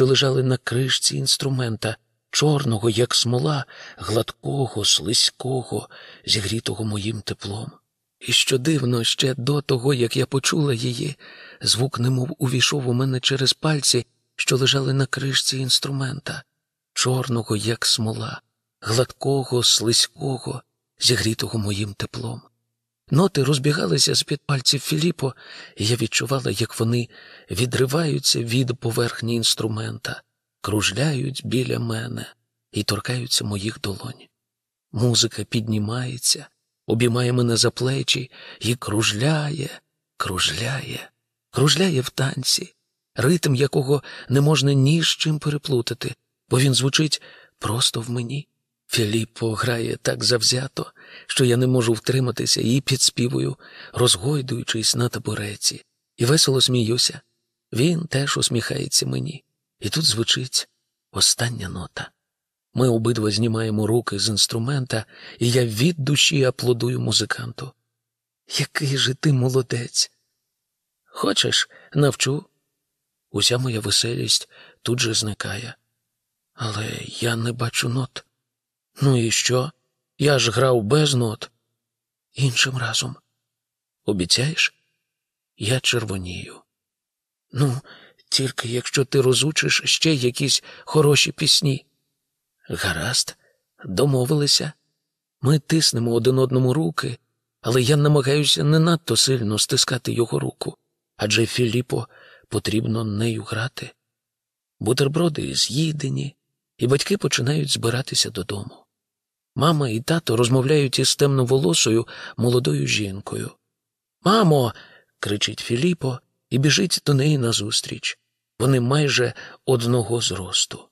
що лежали на кришці інструмента, чорного, як смола, гладкого, слизького, зігрітого моїм теплом. І що дивно, ще до того, як я почула її, звук немов увійшов у мене через пальці, що лежали на кришці інструмента, чорного, як смола, гладкого, слизького, зігрітого моїм теплом. Ноти розбігалися з під пальців Філіппо, і я відчувала, як вони відриваються від поверхні інструмента, кружляють біля мене і торкаються моїх долонь. Музика піднімається, обіймає мене за плечі і кружляє, кружляє, кружляє в танці, ритм якого не можна ні з чим переплутати, бо він звучить просто в мені. Філіппо грає так завзято, що я не можу втриматися і підспівую, розгойдуючись на табуреці, і весело сміюся. Він теж усміхається мені, і тут звучить остання нота. Ми обидва знімаємо руки з інструмента, і я від душі аплодую музиканту. Який же ти молодець? Хочеш, навчу? Уся моя веселість тут же зникає. Але я не бачу нот. Ну і що? Я ж грав без нот. Іншим разом. Обіцяєш? Я червонію. Ну, тільки якщо ти розучиш ще якісь хороші пісні. Гаразд, домовилися. Ми тиснемо один одному руки, але я намагаюся не надто сильно стискати його руку, адже Філіппо потрібно нею грати. Бутерброди з'їдені, і батьки починають збиратися додому. Мама і тато розмовляють із темноволосою молодою жінкою. Мамо. кричить Філіппо і біжить до неї назустріч. Вони майже одного зросту.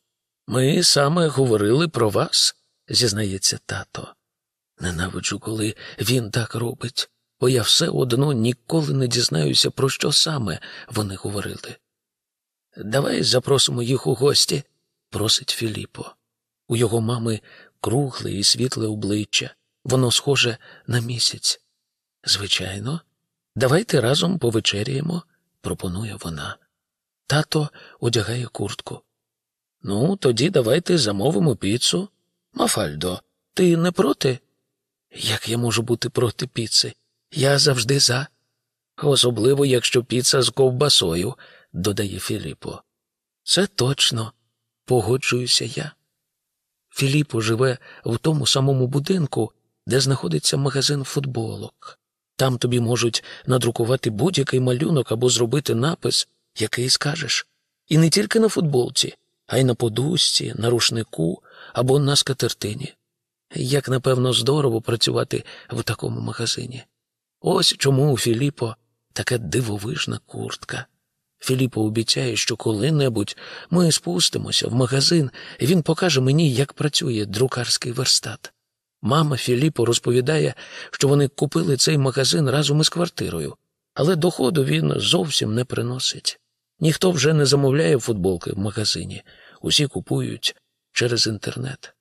Ми саме говорили про вас, зізнається тато. Ненавиджу, коли він так робить, бо я все одно ніколи не дізнаюся, про що саме вони говорили. Давай запросимо їх у гості, просить Філіппо. У його мами кругле і світле обличчя, воно схоже на місяць. Звичайно, давайте разом повечеряємо, пропонує вона. Тато одягає куртку. Ну, тоді давайте замовимо піцу. Мафальдо, ти не проти? Як я можу бути проти піци? Я завжди за. Особливо, якщо піца з ковбасою, додає Філіппо. Це точно, погоджуюся я. Філіппо живе в тому самому будинку, де знаходиться магазин футболок. Там тобі можуть надрукувати будь-який малюнок або зробити напис, який скажеш. І не тільки на футболці, а й на подушці, на рушнику або на скатертині. Як, напевно, здорово працювати в такому магазині. Ось чому у Філіппо така дивовижна куртка. Філіппо обіцяє, що коли-небудь ми спустимося в магазин, і він покаже мені, як працює друкарський верстат. Мама Філіппо розповідає, що вони купили цей магазин разом із квартирою, але доходу він зовсім не приносить. Ніхто вже не замовляє футболки в магазині, усі купують через інтернет.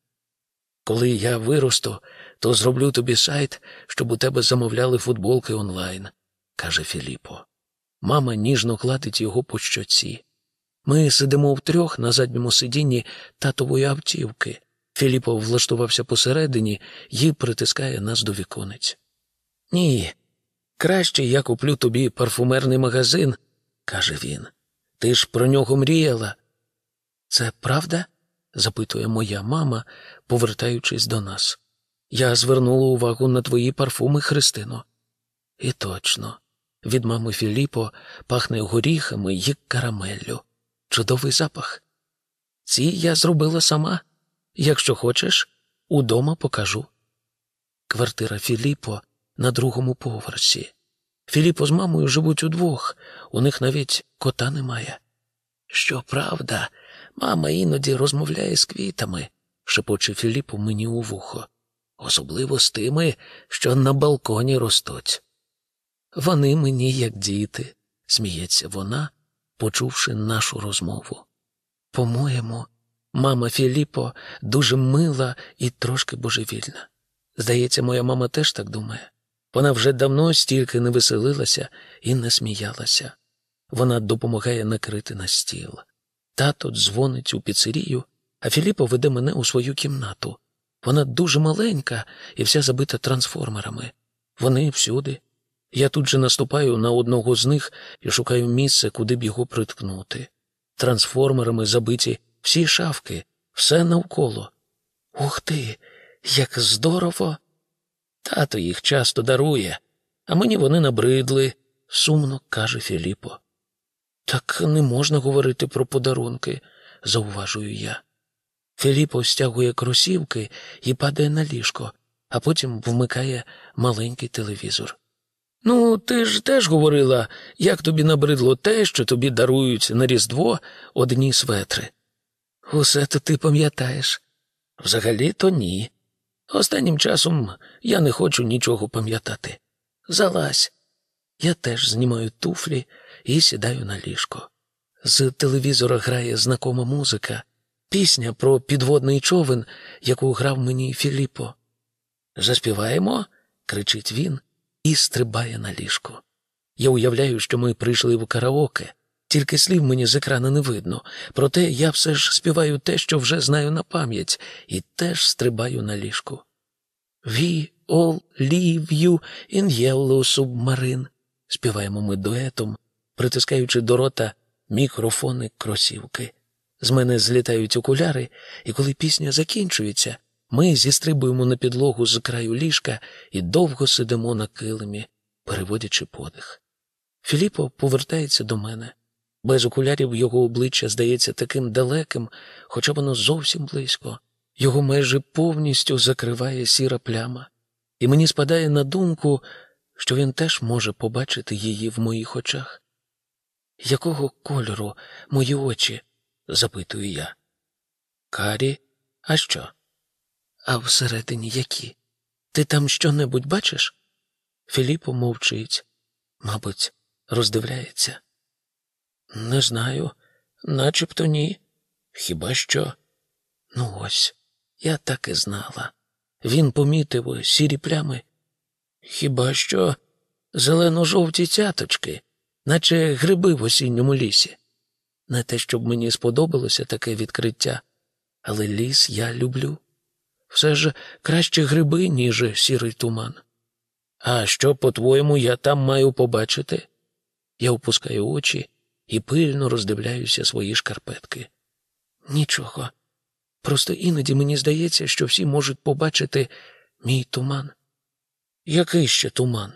Коли я виросту, то зроблю тобі сайт, щоб у тебе замовляли футболки онлайн, каже Філіппо. Мама ніжно гладить його по щоці. Ми сидимо втрьох на задньому сидінні татової автівки. Філіппо влаштувався посередині і притискає нас до віконець. Ні, краще я куплю тобі парфумерний магазин, каже він. Ти ж про нього мріяла. Це правда? запитує моя мама, повертаючись до нас. Я звернула увагу на твої парфуми, Христино. І точно, від мами Філіппо пахне горіхами й карамеллю. Чудовий запах. Ці я зробила сама. Якщо хочеш, удома покажу. Квартира Філіппо на другому поверсі. Філіппо з мамою живуть удвох, у них навіть кота немає. Щоправда, мама іноді розмовляє з квітами, шепоче Філіппо мені у вухо, особливо з тими, що на балконі ростуть. Вони мені, як діти, сміється вона, почувши нашу розмову. По-моєму, мама Філіппо дуже мила і трошки божевільна. Здається, моя мама теж так думає. Вона вже давно стільки не веселилася і не сміялася. Вона допомагає накрити на стіл. Тато дзвонить у піцерію, а Філіппо веде мене у свою кімнату. Вона дуже маленька і вся забита трансформерами. Вони всюди. Я тут же наступаю на одного з них і шукаю місце, куди б його приткнути. Трансформерами забиті всі шавки, все навколо. Ух ти, як здорово! Тато їх часто дарує, а мені вони набридли, сумно каже Філіппо. Так не можна говорити про подарунки, зауважую я. Філіппо стягує кросівки і падає на ліжко, а потім вмикає маленький телевізор. Ну, ти ж теж говорила, як тобі набридло те, що тобі дарують на Різдво одні светри. Усе то ти пам'ятаєш. Взагалі то ні. Останнім часом я не хочу нічого пам'ятати. Залазь. Я теж знімаю туфлі і сідаю на ліжко. З телевізора грає знакома музика, пісня про підводний човен, яку грав мені Філіппо. Заспіваємо, кричить він і стрибає на ліжко. Я уявляю, що ми прийшли в караоке, тільки слів мені з екрана не видно, проте я все ж співаю те, що вже знаю на пам'ять, і теж стрибаю на ліжку. We all leave you in yellow submarine, співаємо ми дуетом, притискаючи до рота мікрофони кросівки. З мене злітають окуляри, і коли пісня закінчується, ми зістрибуємо на підлогу з краю ліжка і довго сидимо на килимі, переводячи подих. Філіппо повертається до мене. Без окулярів його обличчя здається таким далеким, хоча воно зовсім близько. Його майже повністю закриває сіра пляма, і мені спадає на думку, що він теж може побачити її в моїх очах. Якого кольору мої очі? запитую я. Карі, а що? А всередині які? Ти там що-небудь бачиш? Філіппо мовчить, мабуть, роздивляється. Не знаю, начебто ні. Хіба що? Ну ось, я так і знала. Він помітив сірі плями. Хіба що зелено-жовті цяточки, наче гриби в осінньому лісі. Не те, щоб мені сподобалося таке відкриття, але ліс я люблю. Все ж краще гриби, ніж сірий туман. А що, по-твоєму, я там маю побачити? Я опускаю очі і пильно роздивляюся свої шкарпетки. Нічого. Просто іноді мені здається, що всі можуть побачити мій туман. Який ще туман?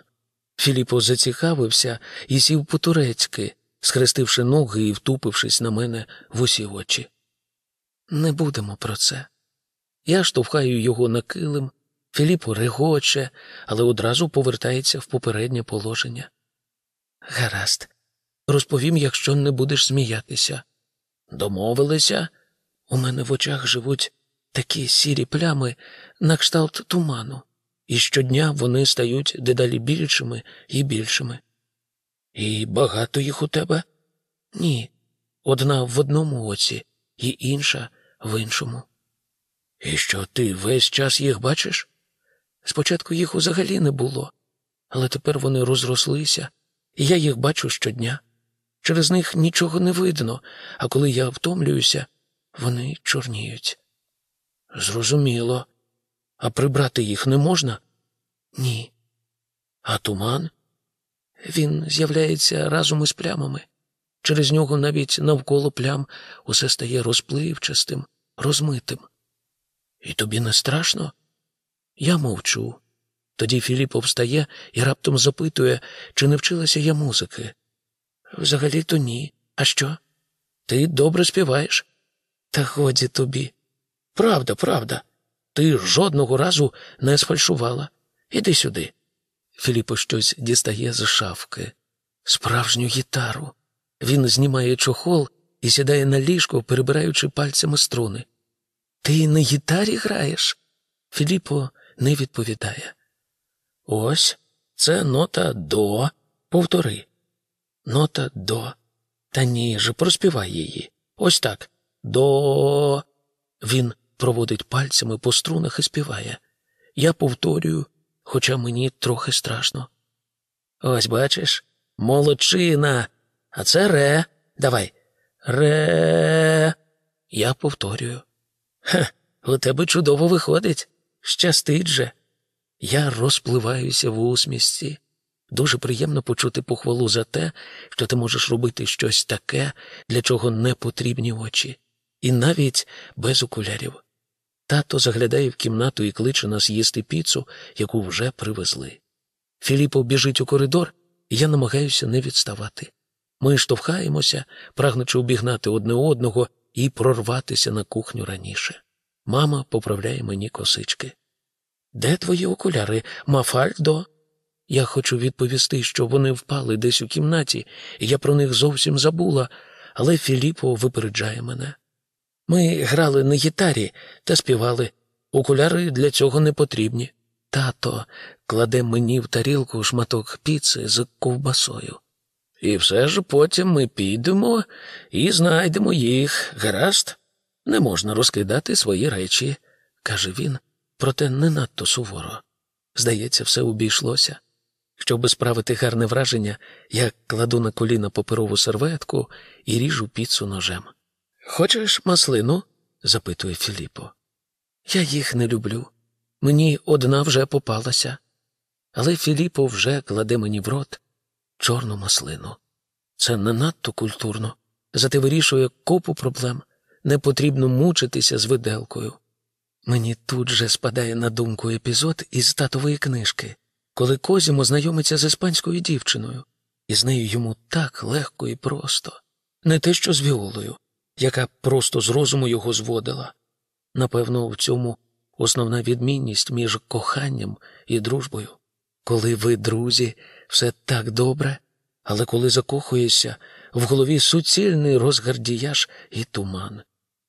Філіппо зацікавився і сів по турецьки, схрестивши ноги і втупившись на мене в усі очі. Не будемо про це. Я штовхаю його на килим, Філіппо регоче, але одразу повертається в попереднє положення. Гаразд, розповім, якщо не будеш сміятися. Домовилися? У мене в очах живуть такі сірі плями на кшталт туману, і щодня вони стають дедалі більшими і більшими. І багато їх у тебе? Ні. Одна в одному оці, і інша в іншому. І що ти весь час їх бачиш? Спочатку їх взагалі не було, але тепер вони розрослися, і я їх бачу щодня. Через них нічого не видно, а коли я втомлююся, вони чорніють. Зрозуміло. А прибрати їх не можна? Ні. А туман? Він з'являється разом із плямами. Через нього навіть навколо плям усе стає розпливчастим, розмитим. І тобі не страшно? Я мовчу. Тоді Філіппо встає і раптом запитує, чи не вчилася я музики. Взагалі то ні. А що? Ти добре співаєш? Та годі тобі. Правда, правда. Ти жодного разу не сфальшувала. Іди сюди. Філіппо щось дістає з шафки. Справжню гітару. Він знімає чохол і сідає на ліжко, перебираючи пальцями струни. Ти на гітарі граєш? Філіппо не відповідає. Ось це нота до. Повтори. Нота до. Та ні же, проспівай її. Ось так. До. Він проводить пальцями по струнах і співає. Я повторюю, хоча мені трохи страшно. Ось бачиш, молодчина, а це ре. Давай. Ре. Я повторюю. Хе, у тебе чудово виходить. Щастить же. Я розпливаюся в усмісті. Дуже приємно почути похвалу за те, що ти можеш робити щось таке, для чого не потрібні очі, і навіть без окулярів. Тато заглядає в кімнату і кличе нас їсти піцу, яку вже привезли. Філіпов біжить у коридор, і я намагаюся не відставати. Ми штовхаємося, прагнучи обігнати одне одного і прорватися на кухню раніше. Мама поправляє мені косички. Де твої окуляри, Мафальдо? Я хочу відповісти, що вони впали десь у кімнаті, і я про них зовсім забула, але Філіппо випереджає мене. Ми грали на гітарі та співали. Окуляри для цього не потрібні. Тато кладе мені в тарілку шматок піци з ковбасою. І все ж потім ми підемо і знайдемо їх. Гаразд, не можна розкидати свої речі, каже він, проте не надто суворо. Здається, все обійшлося. Щоб справити гарне враження, я кладу на коліна паперову серветку і ріжу піцу ножем. Хочеш маслину? запитує Філіппо. Я їх не люблю. Мені одна вже попалася. Але Філіппо вже кладе мені в рот чорну маслину. Це не надто культурно, зате вирішує купу проблем. Не потрібно мучитися з виделкою. Мені тут же спадає на думку епізод із татової книжки, коли Козімо знайомиться з іспанською дівчиною, і з нею йому так легко і просто, не те що з Віолою, яка просто з розуму його зводила. Напевно, в цьому основна відмінність між коханням і дружбою. Коли ви, друзі, все так добре, але коли закохуєшся, в голові суцільний розгардіяж і туман,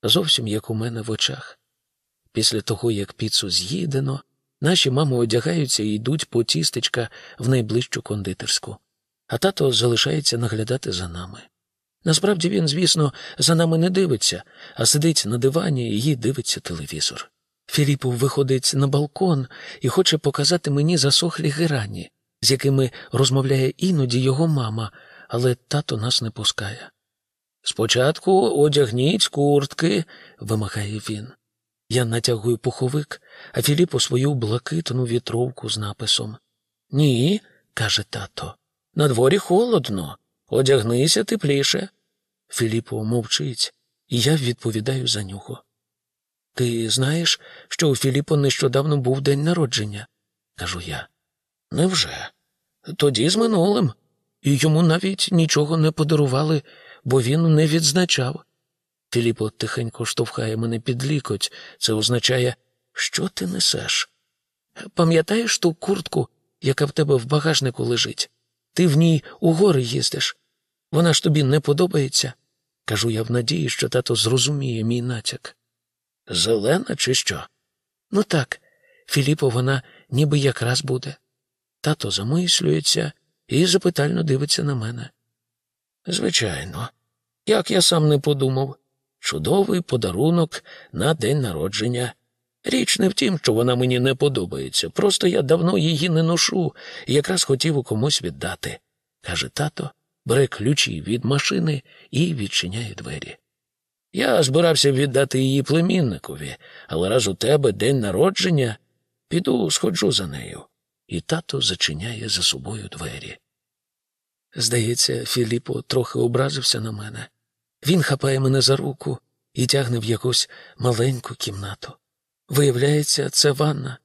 зовсім як у мене в очах. Після того, як піцу з'їдено, наші мами одягаються і йдуть по тістечка в найближчу кондитерську, а тато залишається наглядати за нами. Насправді він, звісно, за нами не дивиться, а сидить на дивані і дивиться телевізор. Філіпов виходить на балкон і хоче показати мені засохлі герані, з якими розмовляє іноді його мама, але тато нас не пускає. Спочатку одягніть куртки, вимагає він. Я натягую пуховик, а Філіпу свою блакитну вітровку з написом. Ні, каже тато. На дворі холодно. Одягнися тепліше. Філіппо мовчить, і я відповідаю за нього. Ти знаєш, що у Філіппо нещодавно був день народження? кажу я. Невже? Тоді з минулим. І йому навіть нічого не подарували, бо він не відзначав. Філіппо тихенько штовхає мене під лікоть. Це означає, що ти несеш? Пам'ятаєш ту куртку, яка в тебе в багажнику лежить? Ти в ній у гори їздиш. Вона ж тобі не подобається? кажу я в надії, що тато зрозуміє мій натяк. Зелена, чи що? Ну так, Філіпо, вона ніби якраз буде. Тато замислюється і запитально дивиться на мене. Звичайно, як я сам не подумав, чудовий подарунок на день народження. Річ не в тім, що вона мені не подобається, просто я давно її не ношу і якраз хотів у комусь віддати, каже тато, бере ключі від машини і відчиняє двері. Я збирався віддати її племінникові, але раз у тебе день народження, піду сходжу за нею. І тато зачиняє за собою двері. Здається, Філіппо трохи образився на мене. Він хапає мене за руку і тягне в якусь маленьку кімнату. Виявляється, це ванна.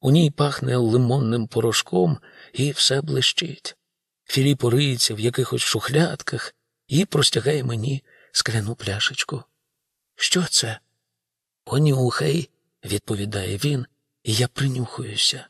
У ній пахне лимонним порошком і все блищить. Філіп риється в якихось шухлядках і простягає мені скляну пляшечку. Що це? Понюхай, відповідає він, і я принюхуюся.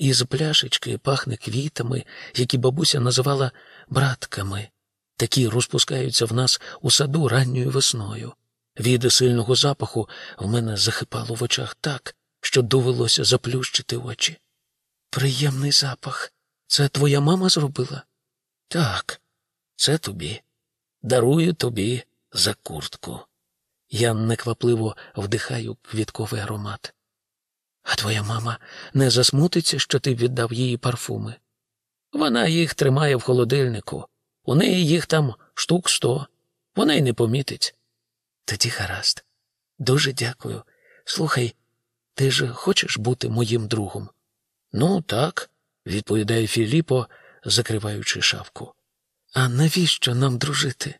Із пляшечки пахне квітами, які бабуся називала братками. Такі розпускаються в нас у саду ранньою весною. Від сильного запаху в мене захипало в очах так, що довелося заплющити очі. Приємний запах. Це твоя мама зробила? Так, це тобі. Дарую тобі за куртку. Я неквапливо вдихаю квітковий аромат. А твоя мама не засмутиться, що ти віддав їй парфуми. Вона їх тримає в холодильнику. У неї їх там штук сто. Вона й не помітить. Тоді гаразд. Дуже дякую. Слухай, ти ж хочеш бути моїм другом? Ну, так, відповідає Філіппо, закриваючи шавку. А навіщо нам дружити?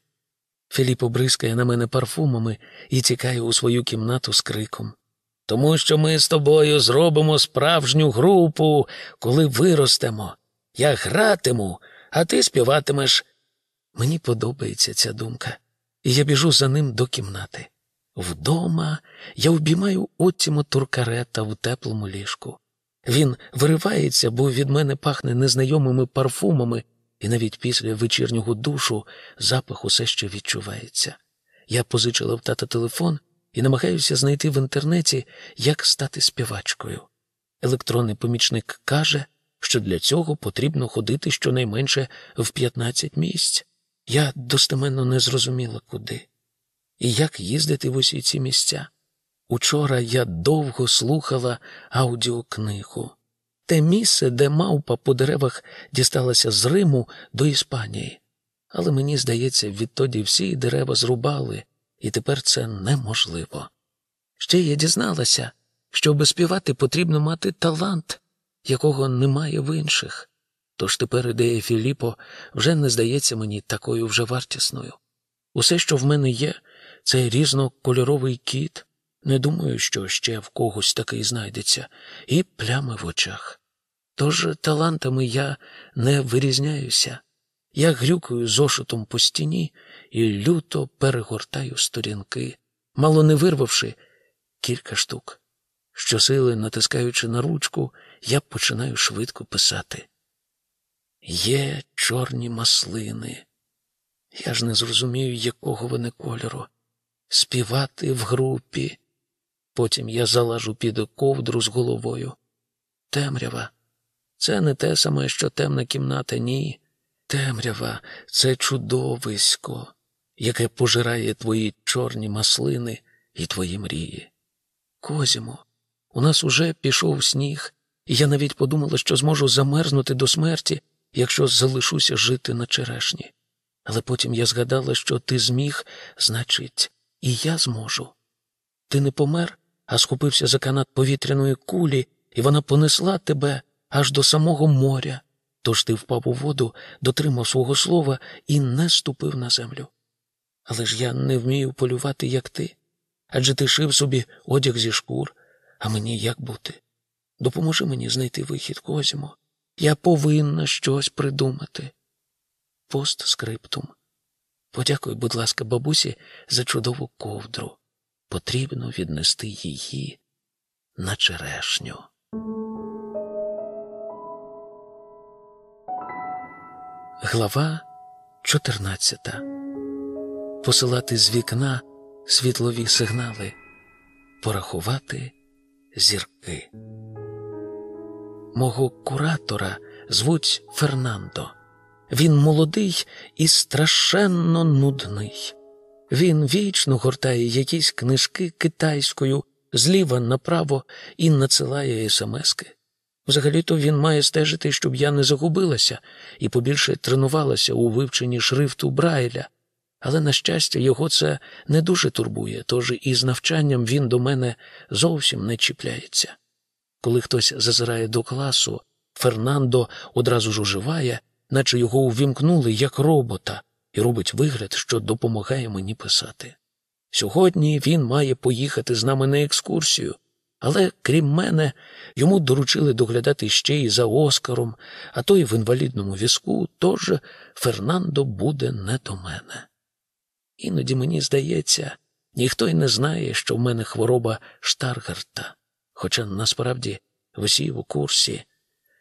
Філіппо бризкає на мене парфумами і тікає у свою кімнату з криком. Тому що ми з тобою зробимо справжню групу, коли виростемо. Я гратиму, а ти співатимеш. Мені подобається ця думка, і я біжу за ним до кімнати. Вдома я обіймаю Оттімо туркарета в теплому ліжку. Він виривається, бо від мене пахне незнайомими парфумами, і навіть після вечірнього душу запах усе ще відчувається. Я позичила в тата телефон і намагаюся знайти в інтернеті, як стати співачкою. Електронний помічник каже, що для цього потрібно ходити щонайменше в 15 місць. Я достеменно не зрозуміла, куди і як їздити в усі ці місця. Учора я довго слухала аудіокнигу. Те місце, де мавпа по деревах дісталася з Риму до Іспанії. Але мені здається, відтоді всі дерева зрубали, і тепер це неможливо. Ще я дізналася, щоб співати потрібно мати талант, якого немає в інших. Тож тепер ідея Філіппо вже не здається мені такою вже вартісною. Усе, що в мене є, це різнокольоровий кіт. Не думаю, що ще в когось такий знайдеться, і плями в очах. Тож талантами я не вирізняюся. Я грюкаю зошитом по стіні і люто перегортаю сторінки, мало не вирвавши кілька штук. Щосили, натискаючи на ручку, я починаю швидко писати. Є чорні маслини. Я ж не зрозумію, якого вони кольору. Співати в групі. Потім я залажу під ковдру з головою. Темрява. Це не те саме, що темна кімната, ні. Темрява це чудовисько, яке пожирає твої чорні маслини і твої мрії. Козімо, у нас уже пішов сніг, і я навіть подумала, що зможу замерзнути до смерті, якщо залишуся жити на черешні. Але потім я згадала, що ти зміг, значить, і я зможу. Ти не помер, а схопився за канат повітряної кулі, і вона понесла тебе аж до самого моря. Тож ти впав у воду, дотримав свого слова і не ступив на землю. Але ж я не вмію полювати, як ти. Адже ти шив собі одяг зі шкур, а мені як бути? Допоможи мені знайти вихід, Козімо. Я повинна щось придумати. Постскриптум. Подякуй, будь ласка, бабусі, за чудову ковдру. Потрібно віднести її на черешню. Глава 14 Посилати з вікна світлові сигнали, порахувати зірки. Мого куратора звуть Фернандо. Він молодий і страшенно нудний. Він вічно гортає якісь книжки китайською зліва направо і надсилає смски. Взагалі-то він має стежити, щоб я не загубилася і побільше тренувалася у вивченні шрифту Брайля. Але, на щастя, його це не дуже турбує, тож із навчанням він до мене зовсім не чіпляється. Коли хтось зазирає до класу, Фернандо одразу ж оживає, наче його увімкнули як робота, і робить вигляд, що допомагає мені писати. Сьогодні він має поїхати з нами на екскурсію, але крім мене, йому доручили доглядати ще й за Оскаром, а той в інвалідному візку, тож Фернандо буде не до мене. Іноді мені здається, ніхто й не знає, що в мене хвороба Штаргарта, хоча насправді всі в курсі.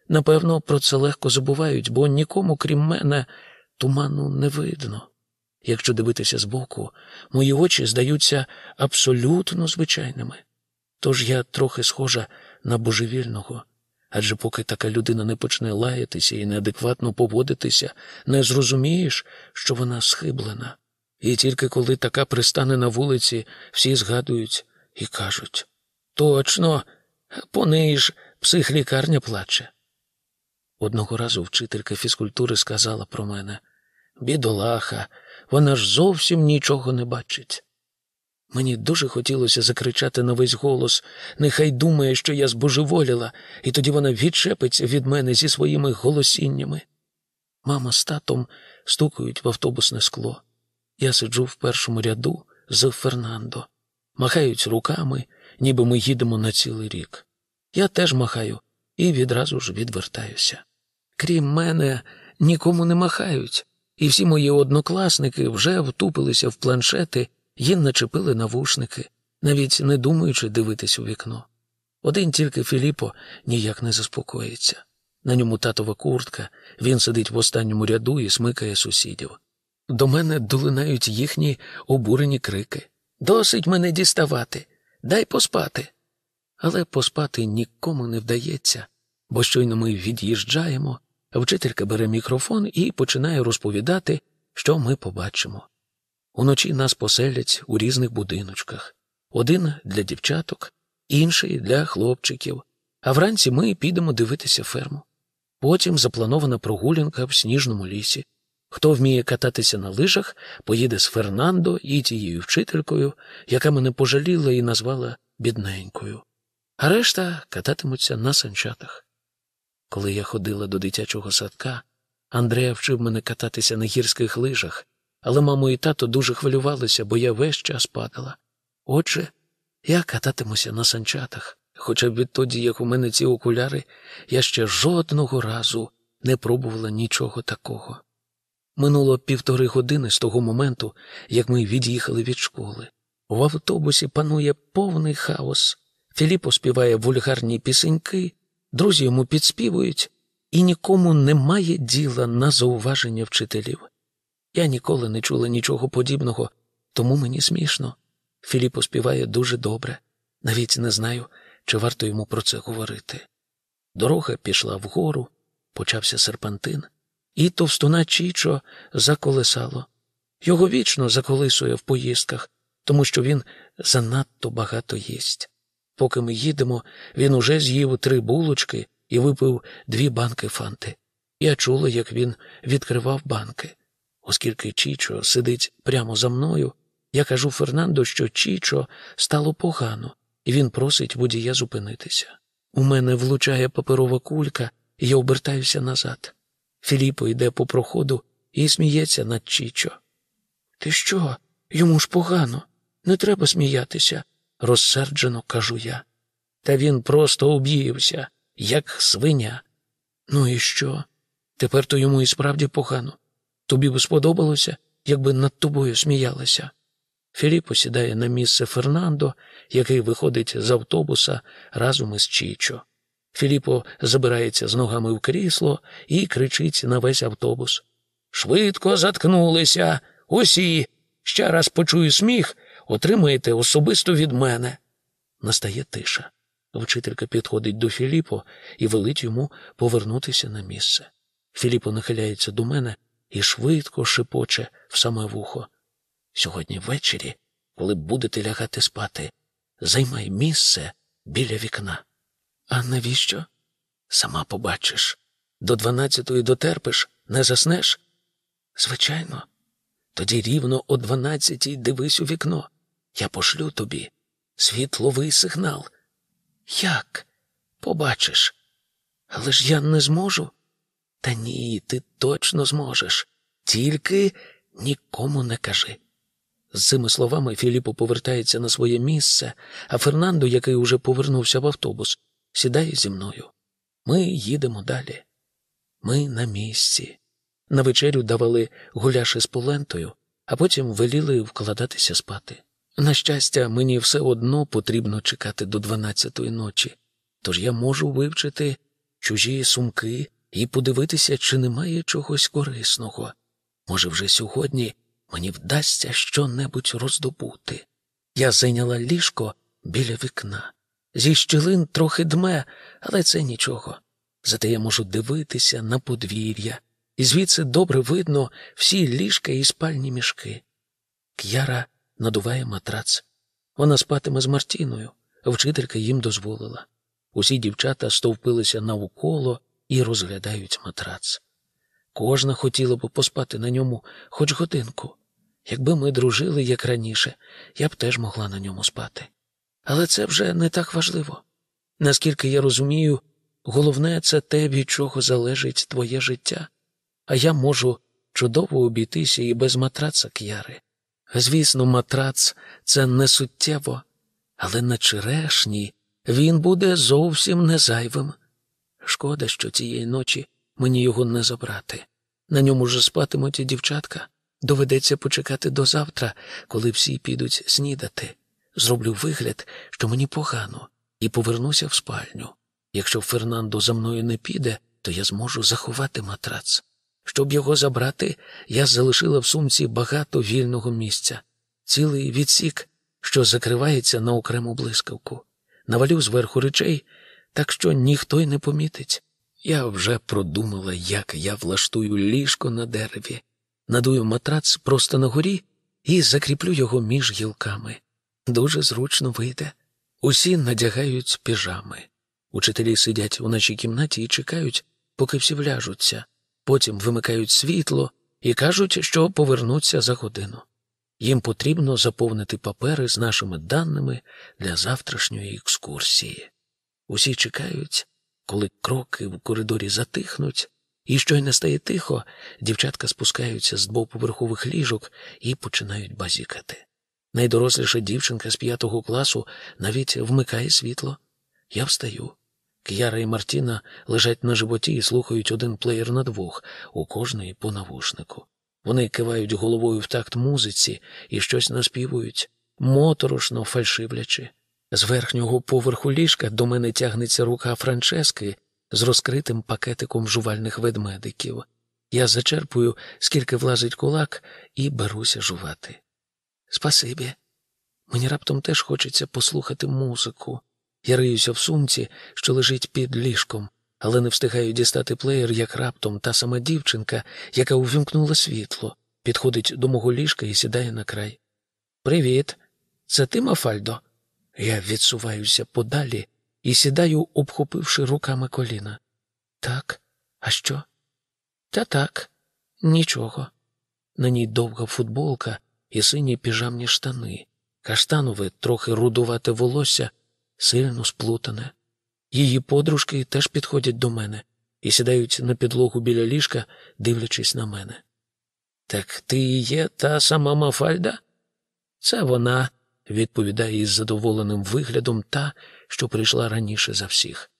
Напевно, про це легко забувають, бо нікому, крім мене, туману не видно. Якщо дивитися збоку, мої очі здаються абсолютно звичайними. Тож я трохи схожа на божевільного, адже поки така людина не почне лаятися і неадекватно поводитися, не зрозумієш, що вона схиблена. І тільки коли така пристане на вулиці, всі згадують і кажуть точно, по неї ж психлікарня плаче. Одного разу вчителька фізкультури сказала про мене бідолаха, вона ж зовсім нічого не бачить. Мені дуже хотілося закричати на весь голос, нехай думає, що я збожеволіла, і тоді вона відчепиться від мене зі своїми голосіннями. Мама з татом стукають в автобусне скло. Я сиджу в першому ряду з Фернандо, махають руками, ніби ми їдемо на цілий рік. Я теж махаю і відразу ж відвертаюся. Крім мене, нікому не махають, і всі мої однокласники вже втупилися в планшети і начепили навушники, навіть не думаючи дивитись у вікно. Один тільки Філіппо ніяк не заспокоїться. На ньому татова куртка, він сидить в останньому ряду і смикає сусідів. До мене долинають їхні обурені крики. Досить мене діставати, дай поспати. Але поспати нікому не вдається, бо щойно ми від'їжджаємо, вчителька бере мікрофон і починає розповідати, що ми побачимо. Уночі нас поселять у різних будиночках один для дівчаток, інший для хлопчиків, а вранці ми підемо дивитися ферму. Потім запланована прогулянка в сніжному лісі. Хто вміє кататися на лижах, поїде з Фернандо і тією вчителькою, яка мене пожаліла і назвала бідненькою. А решта кататимуться на санчатах. Коли я ходила до дитячого садка, Андрея вчив мене кататися на гірських лижах, але мамо і тато дуже хвилювалися, бо я весь час падала. Отже, я кататимуся на санчатах, хоча б відтоді, як у мене ці окуляри, я ще жодного разу не пробувала нічого такого. Минуло півтори години з того моменту, як ми від'їхали від школи. В автобусі панує повний хаос. Філіппо співає вульгарні пісеньки, друзі йому підспівують, і нікому немає діла на зауваження вчителів. Я ніколи не чула нічого подібного, тому мені смішно. Філіппо співає дуже добре, навіть не знаю, чи варто йому про це говорити. Дорога пішла вгору, почався серпантин, і товстуна Чічо заколесало. Його вічно заколисує в поїздках, тому що він занадто багато їсть. Поки ми їдемо, він уже з'їв три булочки і випив дві банки фанти. Я чула, як він відкривав банки. Оскільки Чічо сидить прямо за мною, я кажу Фернандо, що Чічо стало погано, і він просить водія зупинитися. У мене влучає паперова кулька, і я обертаюся назад. Філіппо йде по проходу і сміється над Чічо. Ти що? Йому ж погано. Не треба сміятися, розсерджено кажу я. Та він просто об'ївся, як свиня. Ну і що? Тепер то йому і справді погано. Тобі б сподобалося, якби над тобою сміялися. Філіппо сідає на місце Фернандо, який виходить з автобуса разом із Чічо. Філіппо забирається з ногами в крісло і кричить на весь автобус. Швидко заткнулися. Усі. Ще раз почую сміх, отримаєте особисто від мене. Настає тиша. Вчителька підходить до Філіппо і велить йому повернутися на місце. Філіппо нахиляється до мене і швидко шипоче в саме вухо. Сьогодні ввечері, коли будете лягати спати, займай місце біля вікна. А навіщо? Сама побачиш. До дванадцятої дотерпиш, не заснеш? Звичайно. Тоді рівно о дванадцятій дивись у вікно. Я пошлю тобі світловий сигнал. Як? Побачиш. Але ж я не зможу. Та ні, ти точно зможеш. Тільки нікому не кажи. З цими словами Філіппо повертається на своє місце, а Фернандо, який уже повернувся в автобус, сідає зі мною. Ми їдемо далі. Ми на місці. На вечерю давали гуляши з полентою, а потім веліли вкладатися спати. На щастя, мені все одно потрібно чекати до дванадцятої ночі, тож я можу вивчити чужі сумки і подивитися, чи немає чогось корисного. Може, вже сьогодні мені вдасться щонебудь роздобути. Я зайняла ліжко біля вікна. Зі щілин трохи дме, але це нічого. Зате я можу дивитися на подвір'я, і звідси добре видно всі ліжка і спальні мішки. К'яра надуває матрац. Вона спатиме з Мартіною, вчителька їм дозволила. Усі дівчата стовпилися навколо і розглядають матрац. Кожна хотіла б поспати на ньому хоч годинку. Якби ми дружили, як раніше, я б теж могла на ньому спати. Але це вже не так важливо. Наскільки я розумію, головне це те, від чого залежить твоє життя, а я можу чудово обійтися і без матраца к'яри. Звісно, матрац це не суттєво, але на черешні він буде зовсім не зайвим. Шкода, що цієї ночі мені його не забрати. На ньому ж спатимуть і дівчатка. Доведеться почекати до завтра, коли всі підуть снідати. Зроблю вигляд, що мені погано, і повернуся в спальню. Якщо Фернандо за мною не піде, то я зможу заховати матрац. Щоб його забрати, я залишила в сумці багато вільного місця, цілий відсік, що закривається на окрему блискавку. Навалю зверху речей, так що ніхто й не помітить. Я вже продумала, як я влаштую ліжко на дереві, надую матрац просто на горі і закріплю його між гілками. Дуже зручно вийде. Усі надягають піжами. Учителі сидять у нашій кімнаті і чекають, поки всі вляжуться, потім вимикають світло і кажуть, що повернуться за годину. Їм потрібно заповнити папери з нашими даними для завтрашньої екскурсії. Усі чекають, коли кроки в коридорі затихнуть, і щойно стає тихо, дівчатка спускаються з двоповерхових ліжок і починають базікати. Найдоросліша дівчинка з п'ятого класу навіть вмикає світло. Я встаю. К'яра і Мартіна лежать на животі і слухають один плеєр на двох, у кожної по навушнику. Вони кивають головою в такт музиці і щось наспівують, моторошно фальшивлячи. З верхнього поверху ліжка до мене тягнеться рука Франчески з розкритим пакетиком жувальних ведмедиків. Я зачерпую, скільки влазить кулак, і беруся жувати. Спасибі. Мені раптом теж хочеться послухати музику. Я риюся в сумці, що лежить під ліжком, але не встигаю дістати плеєр, як раптом та сама дівчинка, яка увімкнула світло, підходить до мого ліжка і сідає на край. Привіт, це ти, Мафальдо? Я відсуваюся подалі і сідаю, обхопивши руками коліна. Так, а що? Та так, нічого. На ній довга футболка і сині піжамні штани, каштанове, трохи рудувате волосся, сильно сплутане. Її подружки теж підходять до мене і сідають на підлогу біля ліжка, дивлячись на мене. Так ти і є та сама Мафальда? Це вона, відповідає із задоволеним виглядом та, що прийшла раніше за всіх.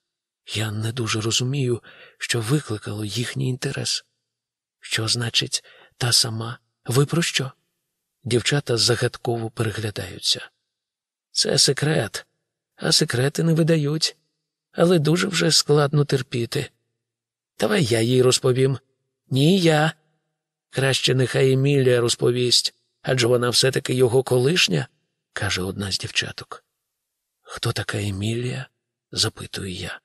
Я не дуже розумію, що викликало їхній інтерес. Що значить, та сама? Ви про що? Дівчата загадково переглядаються. Це секрет, а секрети не видають, але дуже вже складно терпіти. Давай я їй розповім. Ні, я. Краще нехай Емілія розповість, адже вона все-таки його колишня, каже одна з дівчаток. Хто така Емілія? запитую я.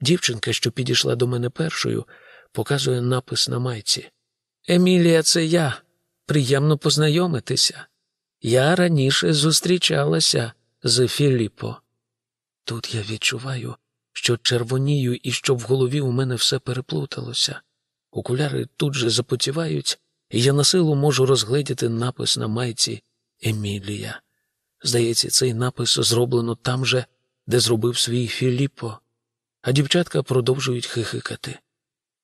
Дівчинка, що підійшла до мене першою, показує напис на майці. Емілія, це я. Приємно познайомитися. Я раніше зустрічалася з Філіппо. Тут я відчуваю, що червонію і що в голові у мене все переплуталося. Окуляри тут же запотівають, і я на силу можу розгледіти напис на майці Емілія. Здається, цей напис зроблено там же, де зробив свій Філіппо, а дівчатка продовжують хихикати.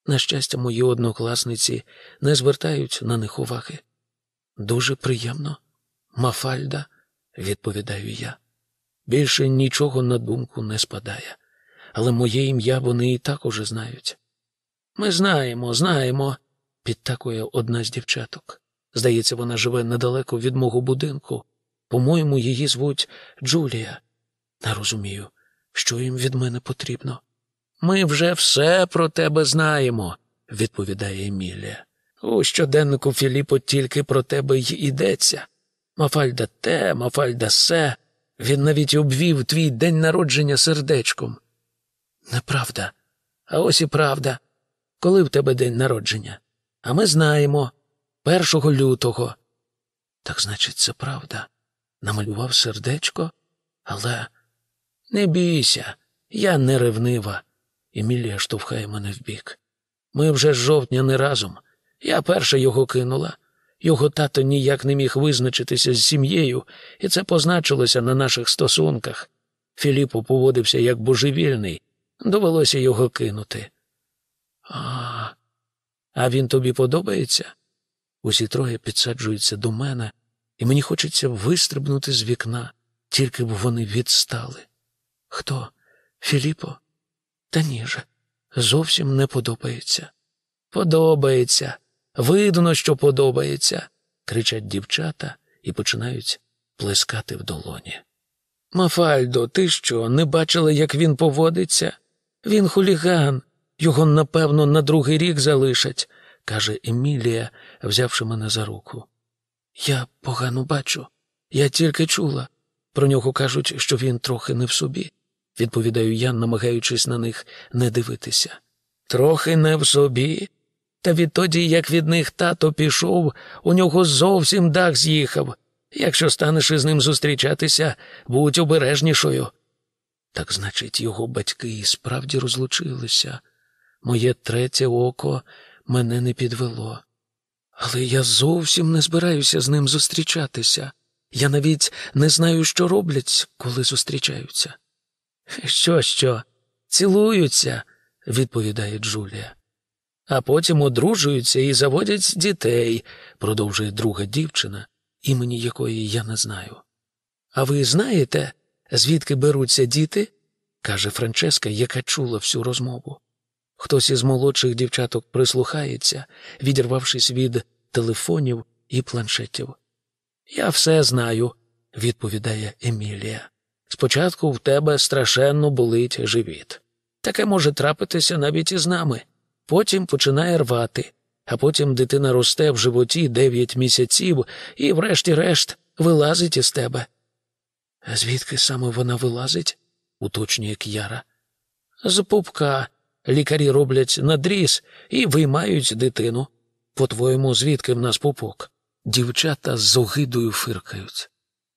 На щастя, мої однокласниці не звертають на них уваги. Дуже приємно. Мафальда, відповідаю я. Більше нічого на думку не спадає, але моє ім'я вони і так уже знають. Ми знаємо, знаємо, підтакує одна з дівчаток. Здається, вона живе недалеко від мого будинку. По-моєму, її звуть Джулія. Не розумію, що їм від мене потрібно. Ми вже все про тебе знаємо, відповідає Емілія. У щоденнику Філіппо тільки про тебе й ідеться. Мафальда те, Мафальда се. Він навіть обвів твій день народження сердечком. Неправда. А ось і правда. Коли в тебе день народження? А ми знаємо першого лютого. Так значить, це правда. Намалював сердечко, але не бійся, я не ревнива. Емілія штовхає мене вбік. Ми вже жовтня не разом. Я перша його кинула. Його тато ніяк не міг визначитися з сім'єю, і це позначилося на наших стосунках. Філіппо поводився як божевільний, довелося його кинути. А, а він тобі подобається? Усі троє підсаджуються до мене, і мені хочеться вистрибнути з вікна, тільки б вони відстали. Хто? Філіппо? Та ні же, зовсім не подобається. Подобається. Видно, що подобається, кричать дівчата і починають плескати в долоні. Мафальдо, ти що, не бачила, як він поводиться? Він хуліган, його, напевно, на другий рік залишать, каже Емілія, взявши мене за руку. Я погано бачу, я тільки чула. Про нього кажуть, що він трохи не в собі, відповідаю я, намагаючись на них не дивитися. Трохи не в собі? Та відтоді, як від них тато пішов, у нього зовсім дах з'їхав. Якщо станеш із ним зустрічатися, будь обережнішою. Так значить, його батьки і справді розлучилися. Моє третє око мене не підвело. Але я зовсім не збираюся з ним зустрічатися. Я навіть не знаю, що роблять, коли зустрічаються. Що, що, цілуються, відповідає Джулія. А потім одружуються і заводять дітей, продовжує друга дівчина, імені якої я не знаю. А ви знаєте, звідки беруться діти? каже Франческа, яка чула всю розмову. Хтось із молодших дівчаток прислухається, відірвавшись від телефонів і планшетів. Я все знаю, відповідає Емілія. Спочатку в тебе страшенно болить живіт. Таке може трапитися навіть із нами. Потім починає рвати, а потім дитина росте в животі дев'ять місяців і, врешті-решт, вилазить із тебе. Звідки саме вона вилазить? уточнює К'яра. З пупка лікарі роблять надріз і виймають дитину. По-твоєму, звідки в нас пупок? Дівчата з огидою фиркають.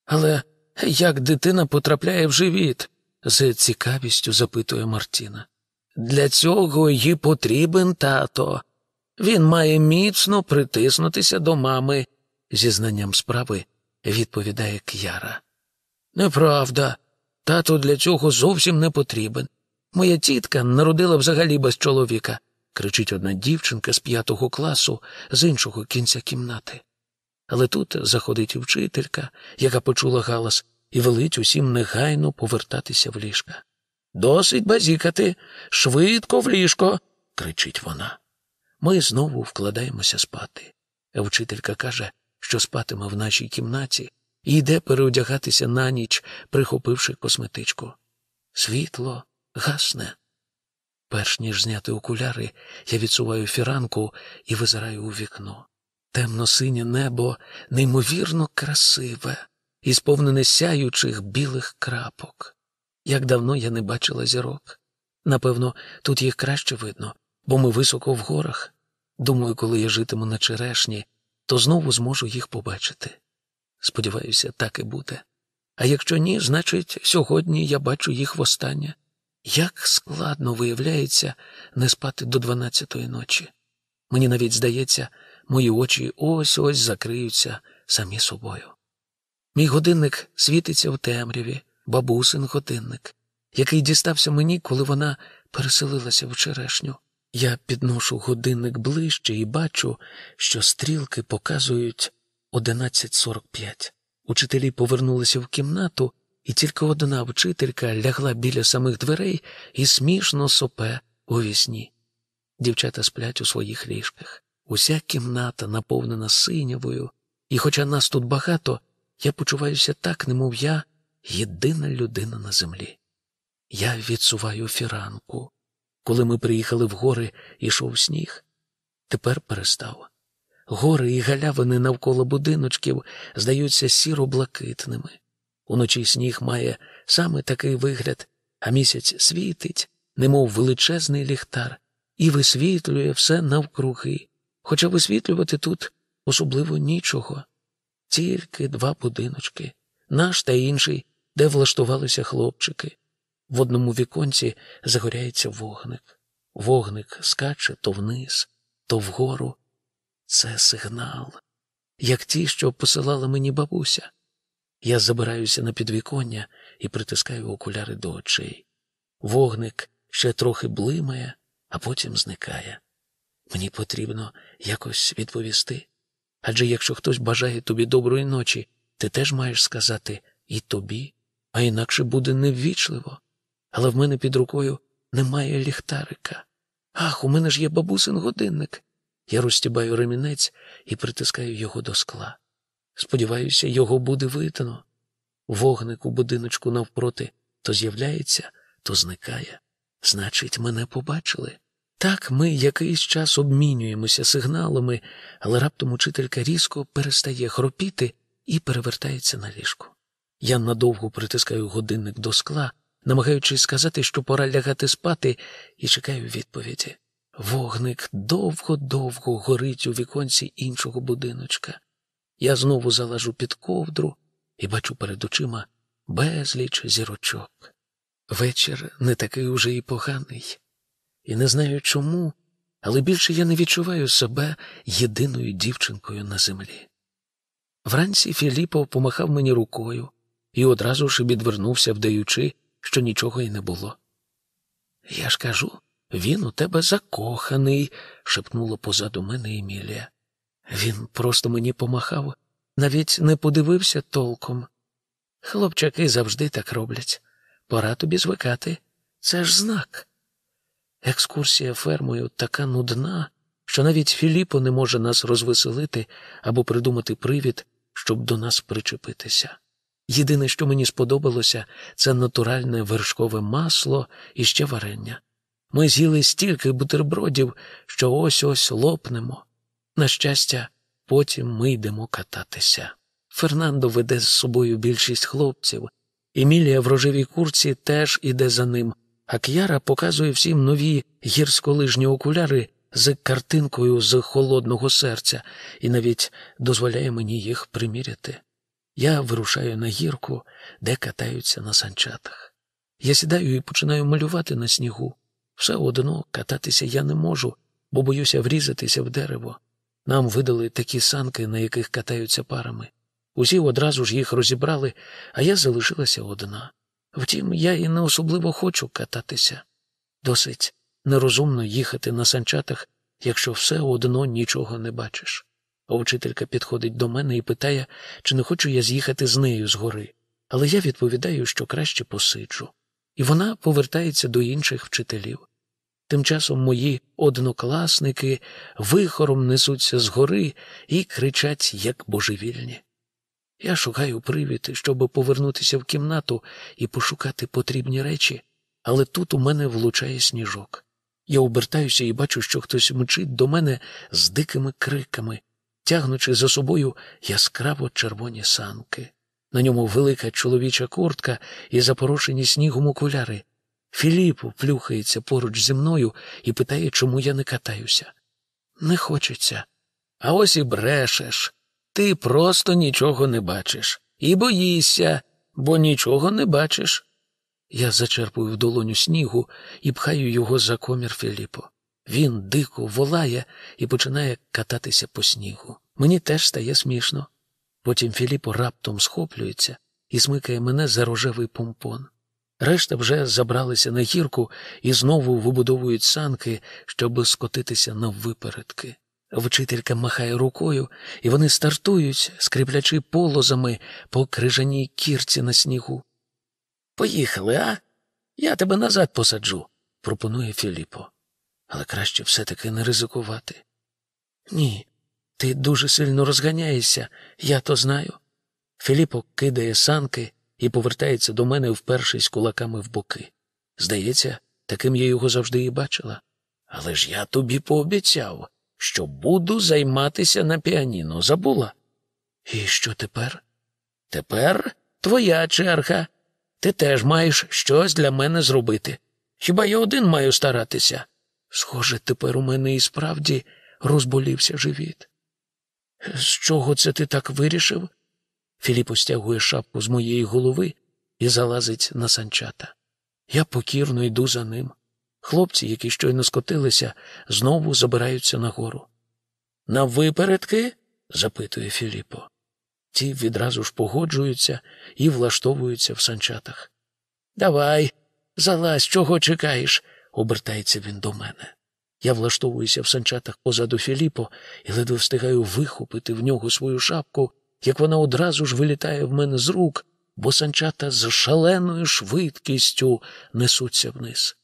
Але як дитина потрапляє в живіт? з цікавістю запитує Мартіна. Для цього їй потрібен тато. Він має міцно притиснутися до мами, зі знанням справи відповідає К'яра. Неправда, тато для цього зовсім не потрібен. Моя тітка народила взагалі без чоловіка, кричить одна дівчинка з п'ятого класу з іншого кінця кімнати. Але тут заходить вчителька, яка почула галас, і велить усім негайно повертатися в ліжка. Досить базікати, швидко в ліжко, кричить вона. Ми знову вкладаємося спати. Вчителька каже, що спатиме в нашій кімнаті і йде переодягатися на ніч, прихопивши косметичку. Світло гасне. Перш ніж зняти окуляри, я відсуваю фіранку і визираю у вікно. Темно-синє небо неймовірно красиве і сповнене сяючих білих крапок. Як давно я не бачила зірок. Напевно, тут їх краще видно, бо ми високо в горах. Думаю, коли я житиму на черешні, то знову зможу їх побачити. Сподіваюся, так і буде. А якщо ні, значить, сьогодні я бачу їх востаннє. Як складно виявляється не спати до дванадцятої ночі. Мені навіть здається, мої очі ось ось закриються самі собою. Мій годинник світиться в темряві, бабусин годинник, який дістався мені, коли вона переселилася в черешню. Я підношу годинник ближче і бачу, що стрілки показують 11.45. Учителі повернулися в кімнату, і тільки одна вчителька лягла біля самих дверей і смішно сопе у вісні. Дівчата сплять у своїх ліжках. Уся кімната наповнена синявою, і, хоча нас тут багато, я почуваюся так, немов я єдина людина на землі. Я відсуваю фіранку. Коли ми приїхали в гори, ішов сніг. Тепер перестав. Гори і галявини навколо будиночків здаються сіро-блакитними. Уночі сніг має саме такий вигляд, а місяць світить, немов величезний ліхтар, і висвітлює все навкруги. Хоча висвітлювати тут особливо нічого. Тільки два будиночки, наш та інший, де влаштувалися хлопчики. В одному віконці загоряється вогник. Вогник скаче то вниз, то вгору. Це сигнал. як ті, що посилала мені бабуся. Я забираюся на підвіконня і притискаю окуляри до очей. Вогник ще трохи блимає, а потім зникає. Мені потрібно якось відповісти. Адже якщо хтось бажає тобі доброї ночі, ти теж маєш сказати і тобі, а інакше буде неввічливо. Але в мене під рукою немає ліхтарика. Ах, у мене ж є бабусин годинник. Я розтібаю ремінець і притискаю його до скла. Сподіваюся, його буде видно. Вогник у будиночку навпроти то з'являється, то зникає. Значить, мене побачили. Так, ми якийсь час обмінюємося сигналами, але раптом учителька різко перестає хропіти і перевертається на ліжку. Я надовго притискаю годинник до скла, намагаючись сказати, що пора лягати спати, і чекаю відповіді. Вогник довго-довго горить у віконці іншого будиночка. Я знову залажу під ковдру і бачу перед очима безліч зірочок. Вечір не такий уже і поганий, і не знаю чому, але більше я не відчуваю себе єдиною дівчинкою на землі. Вранці Філіпов помахав мені рукою і одразу ж відвернувся, вдаючи, що нічого й не було. Я ж кажу, він у тебе закоханий, шепнула позаду мене Емілія. Він просто мені помахав, навіть не подивився толком. Хлопчаки завжди так роблять. Пора тобі звикати. Це ж знак. Екскурсія фермою така нудна, що навіть Філіппо не може нас розвеселити або придумати привід, щоб до нас причепитися. Єдине, що мені сподобалося, це натуральне вершкове масло і ще варення. Ми з'їли стільки бутербродів, що ось ось лопнемо. На щастя, потім ми йдемо кататися. Фернандо веде з собою більшість хлопців. Емілія в рожевій курці теж іде за ним, а К'яра показує всім нові гірськолижні окуляри з картинкою з холодного серця і навіть дозволяє мені їх приміряти. Я вирушаю на гірку, де катаються на санчатах. Я сідаю і починаю малювати на снігу. Все одно кататися я не можу, бо боюся врізатися в дерево. Нам видали такі санки, на яких катаються парами. Усі одразу ж їх розібрали, а я залишилася одна. Втім, я і не особливо хочу кататися. Досить нерозумно їхати на санчатах, якщо все одно нічого не бачиш. А вчителька підходить до мене і питає, чи не хочу я з'їхати з нею з гори. Але я відповідаю, що краще посиджу. І вона повертається до інших вчителів. Тим часом мої однокласники вихором несуться з гори і кричать, як божевільні. Я шукаю привід, щоб повернутися в кімнату і пошукати потрібні речі, але тут у мене влучає сніжок. Я обертаюся і бачу, що хтось мчить до мене з дикими криками, тягнучи за собою яскраво червоні санки. На ньому велика чоловіча куртка і запорошені снігом окуляри. Філіп плюхається поруч зі мною і питає, чому я не катаюся. Не хочеться. А ось і брешеш. Ти просто нічого не бачиш. І боїшся, бо нічого не бачиш. Я зачерпую в долоню снігу і пхаю його за комір Філіппо. Він дико волає і починає кататися по снігу. Мені теж стає смішно. Потім Філіппо раптом схоплюється і смикає мене за рожевий помпон. Решта вже забралися на гірку і знову вибудовують санки, щоб скотитися на випередки. Вчителька махає рукою, і вони стартують, скріплячи полозами по крижаній кірці на снігу. Поїхали, а? Я тебе назад посаджу, пропонує Філіппо. Але краще все-таки не ризикувати. Ні, ти дуже сильно розганяєшся, я то знаю. Філіппо кидає санки і повертається до мене вперше з кулаками в боки. Здається, таким я його завжди і бачила. Але ж я тобі пообіцяв що буду займатися на піаніно. Забула? І що тепер? Тепер твоя черга. Ти теж маєш щось для мене зробити. Хіба я один маю старатися? Схоже, тепер у мене і справді розболівся живіт. З чого це ти так вирішив? Філіп стягує шапку з моєї голови і залазить на санчата. Я покірно йду за ним. Хлопці, які щойно скотилися, знову забираються нагору. На випередки запитує Філіппо. Ті відразу ж погоджуються і влаштовуються в санчатах. Давай, залазь, чого чекаєш? Обертається він до мене. Я влаштовуюся в санчатах позаду Філіппо і ледве встигаю вихопити в нього свою шапку, як вона одразу ж вилітає в мене з рук, бо санчата з шаленою швидкістю несуться вниз.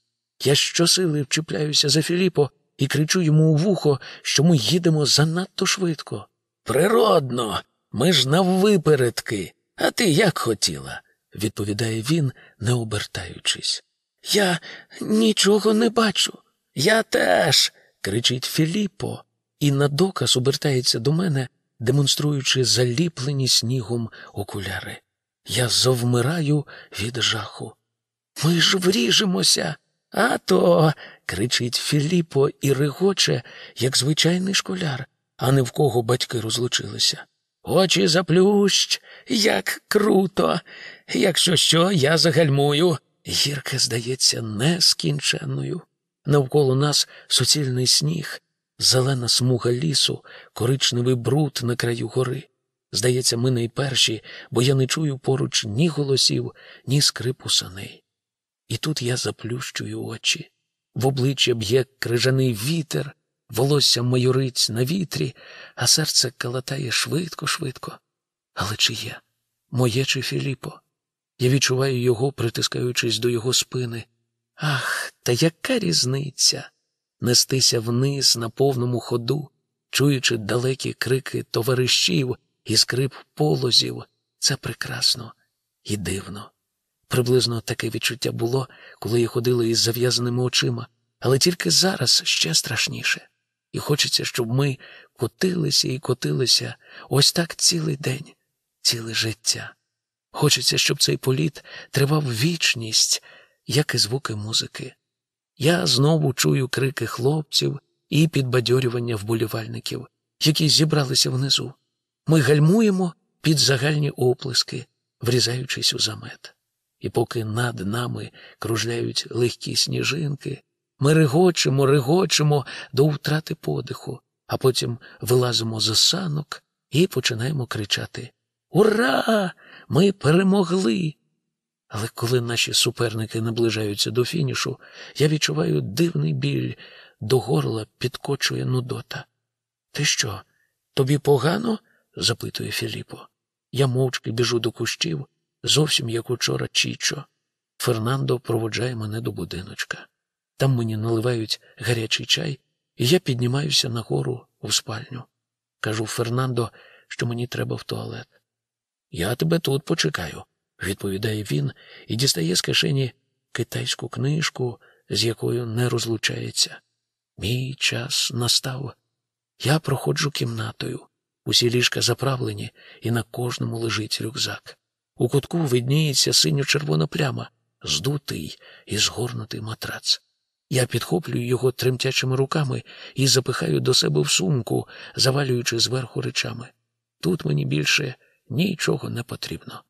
Я щосили вчіпляюся за Філіппо і кричу йому у вухо, що ми їдемо занадто швидко. Природно, ми ж наввипередки, а ти як хотіла, відповідає він, не обертаючись. Я нічого не бачу. Я теж. кричить Філіппо, і на доказ обертається до мене, демонструючи заліплені снігом окуляри. Я завмираю від жаху. Ми ж вріжемося. А то. кричить Філіппо і регоче, як звичайний школяр, а не в кого батьки розлучилися. Очі заплющ, як круто. Якщо що, я загальмую. Гірка здається нескінченною. Навколо нас суцільний сніг, зелена смуга лісу, коричневий бруд на краю гори. Здається, ми найперші, бо я не чую поруч ні голосів, ні скрипу саней. І тут я заплющую очі. В обличчя б'є крижаний вітер, волосся майорить на вітрі, а серце калатає швидко-швидко. Але чи є? Моє чи Філіппо? Я відчуваю його, притискаючись до його спини. Ах, та яка різниця? Нестися вниз на повному ходу, чуючи далекі крики товаришів і скрип полозів, це прекрасно і дивно. Приблизно таке відчуття було, коли я ходила із зав'язаними очима, але тільки зараз ще страшніше. І хочеться, щоб ми котилися і котилися ось так цілий день, ціле життя. Хочеться, щоб цей політ тривав вічність, як і звуки музики. Я знову чую крики хлопців і підбадьорювання вболівальників, які зібралися внизу. Ми гальмуємо під загальні оплески, врізаючись у замет. І поки над нами кружляють легкі сніжинки, ми регочемо, регочемо до втрати подиху, а потім вилазимо з санок і починаємо кричати Ура! Ми перемогли! Але коли наші суперники наближаються до фінішу, я відчуваю дивний біль, до горла підкочує Нудота. Ти що, тобі погано? запитує Філіппо. Я мовчки біжу до кущів, зовсім як учора Чічо. Фернандо проводжає мене до будиночка. Там мені наливають гарячий чай, і я піднімаюся нагору в спальню. Кажу Фернандо, що мені треба в туалет. Я тебе тут почекаю, відповідає він і дістає з кишені китайську книжку, з якою не розлучається. Мій час настав. Я проходжу кімнатою. Усі ліжка заправлені, і на кожному лежить рюкзак. У кутку видніється синьо-червона пляма, здутий і згорнутий матрац. Я підхоплюю його тремтячими руками і запихаю до себе в сумку, завалюючи зверху речами. Тут мені більше нічого не потрібно.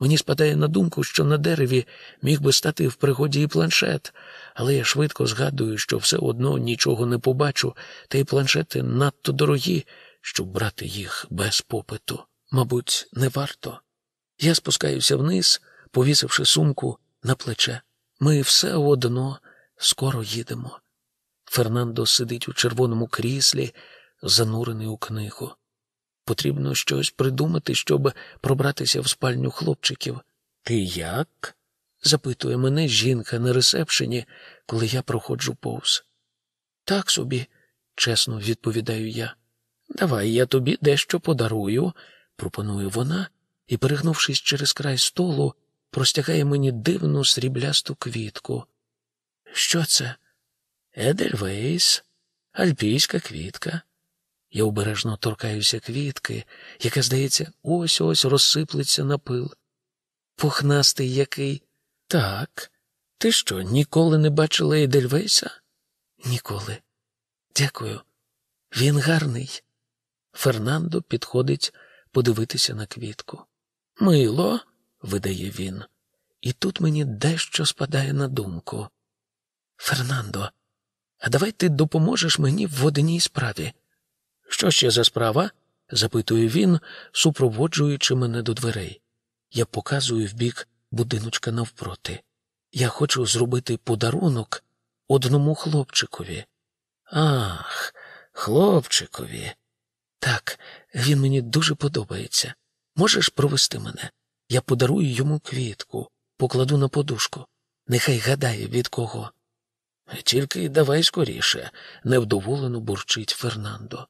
Мені спадає на думку, що на дереві міг би стати в пригоді і планшет, але я швидко згадую, що все одно нічого не побачу, та й планшети надто дорогі, щоб брати їх без попиту. Мабуть, не варто. Я спускаюся вниз, повісивши сумку на плече. Ми все одно скоро їдемо. Фернандо сидить у червоному кріслі, занурений у книгу. Потрібно щось придумати, щоб пробратися в спальню хлопчиків. Ти як? запитує мене жінка на ресепшені, коли я проходжу повз. Так собі, чесно відповідаю я. Давай я тобі дещо подарую, пропонує вона і, перегнувшись через край столу, простягає мені дивну сріблясту квітку. Що це? Едельвейс, альпійська квітка. Я обережно торкаюся квітки, яка, здається, ось ось розсиплеться на пил. Пухнастий який. Так. Ти що, ніколи не бачила Едельвейса? Ніколи. Дякую. Він гарний. Фернандо підходить подивитися на квітку. Мило, видає він, і тут мені дещо спадає на думку. Фернандо, а давай ти допоможеш мені в одній справі. Що ще за справа? запитує він, супроводжуючи мене до дверей. Я показую в бік будиночка навпроти. Я хочу зробити подарунок одному хлопчикові. Ах, хлопчикові. Так, він мені дуже подобається. Можеш провести мене? Я подарую йому квітку, покладу на подушку. Нехай гадає, від кого. Тільки давай скоріше, невдоволено бурчить Фернандо.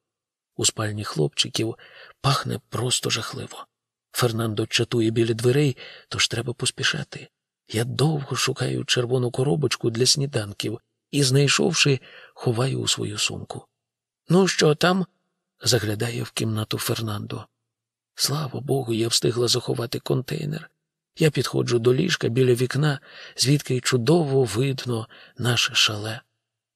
У спальні хлопчиків пахне просто жахливо. Фернандо чатує біля дверей, тож треба поспішати. Я довго шукаю червону коробочку для сніданків і, знайшовши, ховаю у свою сумку. Ну, що там? заглядає в кімнату Фернандо. Слава Богу, я встигла заховати контейнер. Я підходжу до ліжка біля вікна, звідки чудово видно наше шале.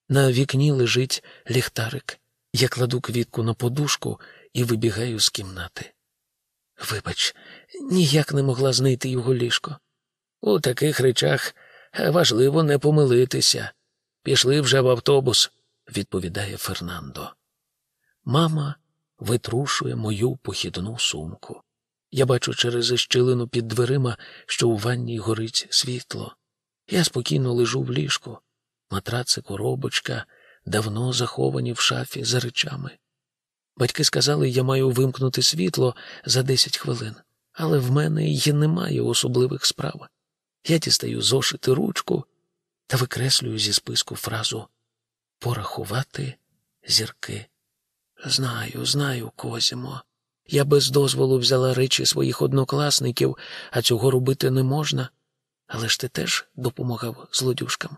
На вікні лежить ліхтарик. Я кладу квітку на подушку і вибігаю з кімнати. Вибач, ніяк не могла знайти його ліжко. У таких речах важливо не помилитися. Пішли вже в автобус, відповідає Фернандо. Мама витрушує мою похідну сумку. Я бачу через щілину під дверима, що у ванні горить світло. Я спокійно лежу в ліжку. Матраци, коробочка давно заховані в шафі за речами. Батьки сказали, я маю вимкнути світло за десять хвилин, але в мене й немає особливих справ. Я дістаю зошити ручку та викреслюю зі списку фразу порахувати зірки. Знаю, знаю, Козімо. Я без дозволу взяла речі своїх однокласників, а цього робити не можна. Але ж ти теж допомагав злодюшкам.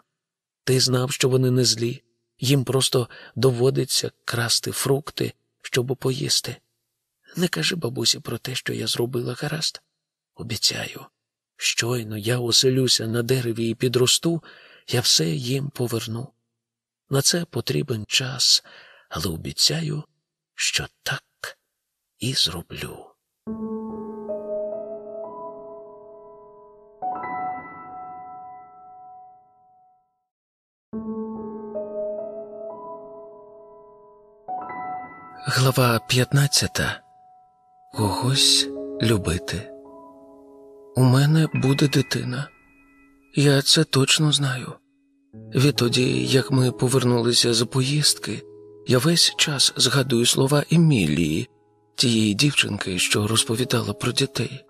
Ти знав, що вони не злі, їм просто доводиться красти фрукти, щоб поїсти. Не кажи бабусі про те, що я зробила гаразд. Обіцяю, щойно я оселюся на дереві і підросту, я все їм поверну. На це потрібен час, але обіцяю, що так і зроблю. Глава 15. Когось любити. У мене буде дитина. Я це точно знаю. Відтоді, як ми повернулися з поїздки, я весь час згадую слова Емілії, тієї дівчинки, що розповідала про дітей.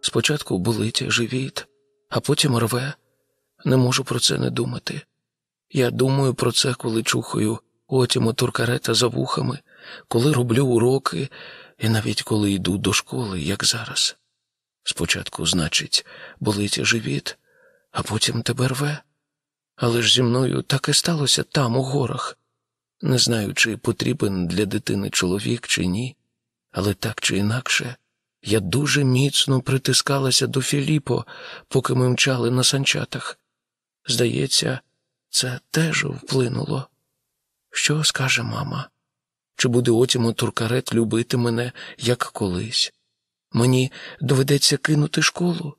Спочатку болить живіт, а потім рве. Не можу про це не думати. Я думаю про це, коли чухаю отіму туркарета за вухами, коли роблю уроки і навіть коли йду до школи, як зараз. Спочатку, значить, болить живіт, а потім тебе рве. Але ж зі мною так і сталося там, у горах. Не знаю, чи потрібен для дитини чоловік, чи ні, але так чи інакше, я дуже міцно притискалася до Філіппо, поки ми мчали на санчатах. Здається, це теж вплинуло. Що скаже мама? Чи буде Отімо Туркарет любити мене, як колись? Мені доведеться кинути школу?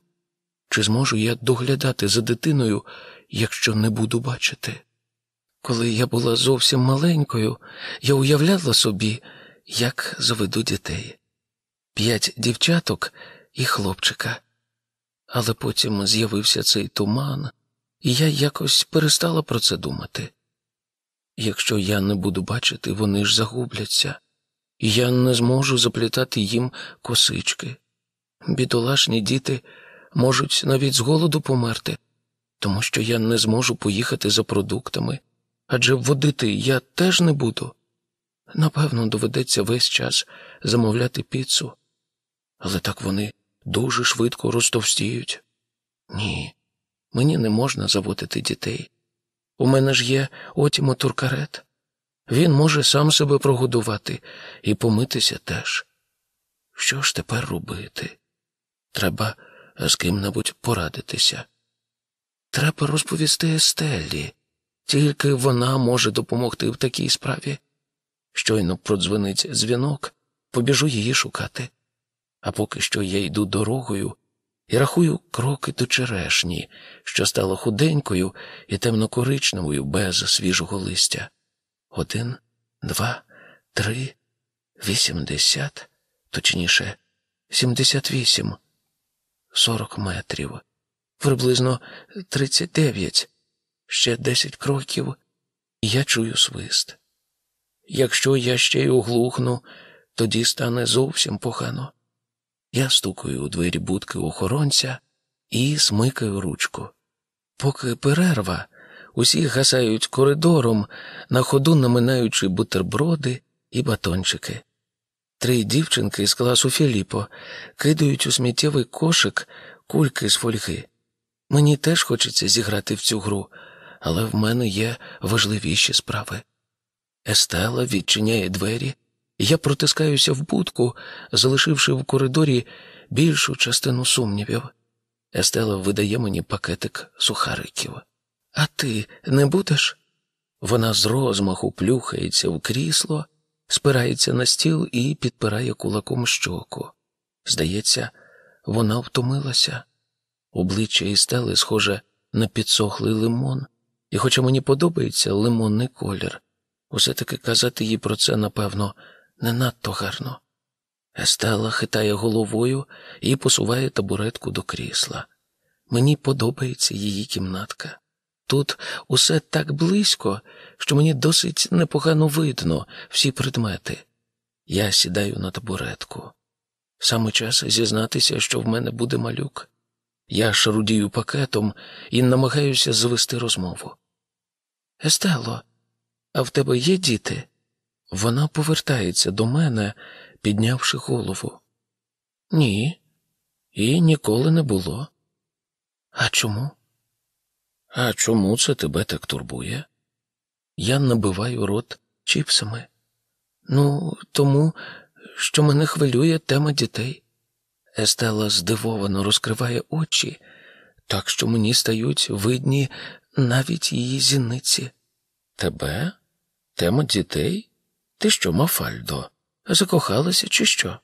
Чи зможу я доглядати за дитиною, якщо не буду бачити? Коли я була зовсім маленькою, я уявляла собі, як заведу дітей п'ять дівчаток і хлопчика. Але потім з'явився цей туман, і я якось перестала про це думати. Якщо я не буду бачити, вони ж загубляться, я не зможу заплітати їм косички. Бідолашні діти можуть навіть з голоду померти, тому що я не зможу поїхати за продуктами, адже водити я теж не буду. Напевно, доведеться весь час замовляти піцу, але так вони дуже швидко розтовстіють. Ні, мені не можна заводити дітей. У мене ж є Отімо Туркарет. Він може сам себе прогодувати і помитися теж. Що ж тепер робити? Треба з ким-небудь порадитися. Треба розповісти Естеллі, тільки вона може допомогти в такій справі. Щойно продзвонить дзвінок, побіжу її шукати. А поки що я йду дорогою і рахую кроки до черешні, що стала худенькою і темнокоричневою без свіжого листя. Один, два, три, вісімдесят, точніше, 78, 40 метрів, приблизно 39, ще 10 кроків, і я чую свист. Якщо я ще й оглухну, тоді стане зовсім погано. Я стукаю у двері будки охоронця і смикаю ручку. Поки перерва, усі гасають коридором, на ходу наминаючи бутерброди і батончики. Три дівчинки з класу Філіппо кидають у сміттєвий кошик кульки з фольги. Мені теж хочеться зіграти в цю гру, але в мене є важливіші справи. Естела відчиняє двері, я протискаюся в будку, залишивши в коридорі більшу частину сумнівів. Естела видає мені пакетик сухариків. А ти не будеш? Вона з розмаху плюхається в крісло, спирається на стіл і підпирає кулаком щоку. Здається, вона втомилася. Обличчя Естели схоже на підсохлий лимон, і, хоча мені подобається лимонний колір, усе таки казати їй про це, напевно, не надто гарно. Естела хитає головою і посуває табуретку до крісла. Мені подобається її кімнатка. Тут усе так близько, що мені досить непогано видно всі предмети. Я сідаю на табуретку. Саме час зізнатися, що в мене буде малюк. Я шарудію пакетом і намагаюся звести розмову. Естело, а в тебе є діти? Вона повертається до мене, піднявши голову. Ні, і ніколи не було. А чому? А чому це тебе так турбує? Я набиваю рот чіпсами. Ну, тому, що мене хвилює тема дітей. Естела здивовано розкриває очі, так що мені стають видні навіть її зіниці. Тебе? Тема дітей? Ти що, Мафальдо? Закохалася, чи що?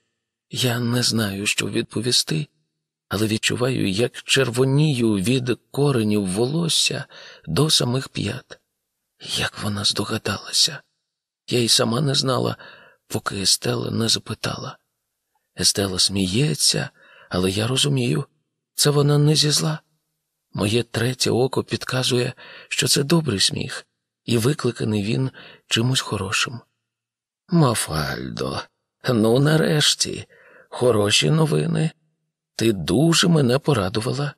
Я не знаю, що відповісти, але відчуваю, як червонію від коренів волосся до самих п'ят. Як вона здогадалася? Я й сама не знала, поки Естела не запитала. Естела сміється, але я розумію, це вона не зі зла. Моє третє око підказує, що це добрий сміх, і викликаний він чимось хорошим. Мафальдо, ну нарешті, хороші новини. Ти дуже мене порадувала.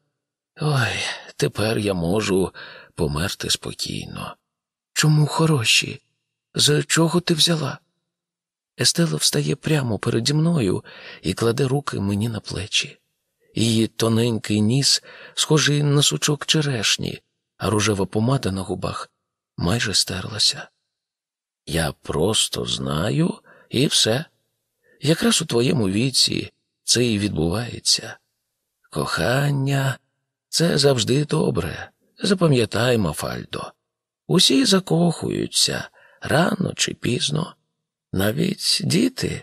Ой, тепер я можу померти спокійно. Чому хороші? З чого ти взяла? Естела встає прямо переді мною і кладе руки мені на плечі. Її тоненький ніс схожий на сучок черешні, а рожева помада на губах майже стерлася. Я просто знаю і все. Якраз у твоєму віці це і відбувається. Кохання це завжди добре. Запам'ятай, Мафальдо. Усі закохуються рано чи пізно. Навіть діти.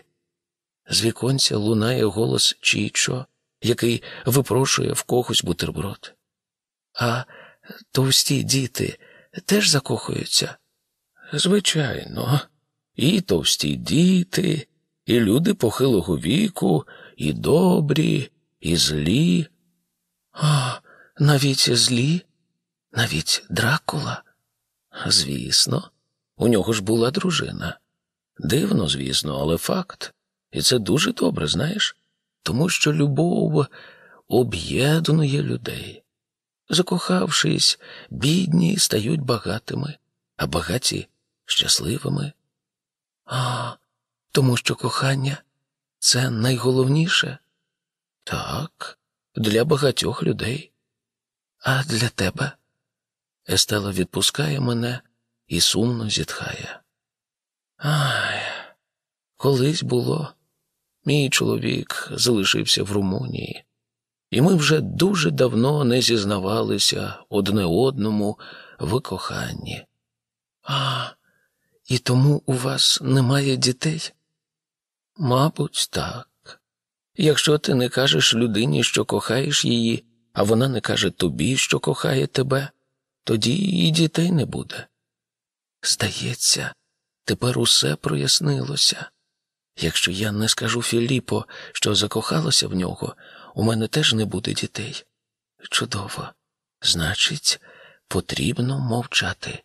З віконця лунає голос Чічо, який випрошує в когось бутерброд. А товсті діти теж закохуються? Звичайно, і товсті діти, і люди похилого віку, і добрі, і злі. А, навіть злі, навіть дракула. Звісно, у нього ж була дружина. Дивно, звісно, але факт. І це дуже добре, знаєш, тому що любов об'єднує людей. Закохавшись, бідні стають багатими, а багаті щасливими. А, тому що кохання це найголовніше? Так, для багатьох людей. А для тебе? Естела відпускає мене і сумно зітхає. Ай, колись було. Мій чоловік залишився в Румунії, і ми вже дуже давно не зізнавалися одне одному в коханні. А, і тому у вас немає дітей? Мабуть, так. Якщо ти не кажеш людині, що кохаєш її, а вона не каже тобі, що кохає тебе, тоді і дітей не буде. Здається, тепер усе прояснилося. Якщо я не скажу Філіппо, що закохалася в нього, у мене теж не буде дітей. Чудово. Значить, потрібно мовчати.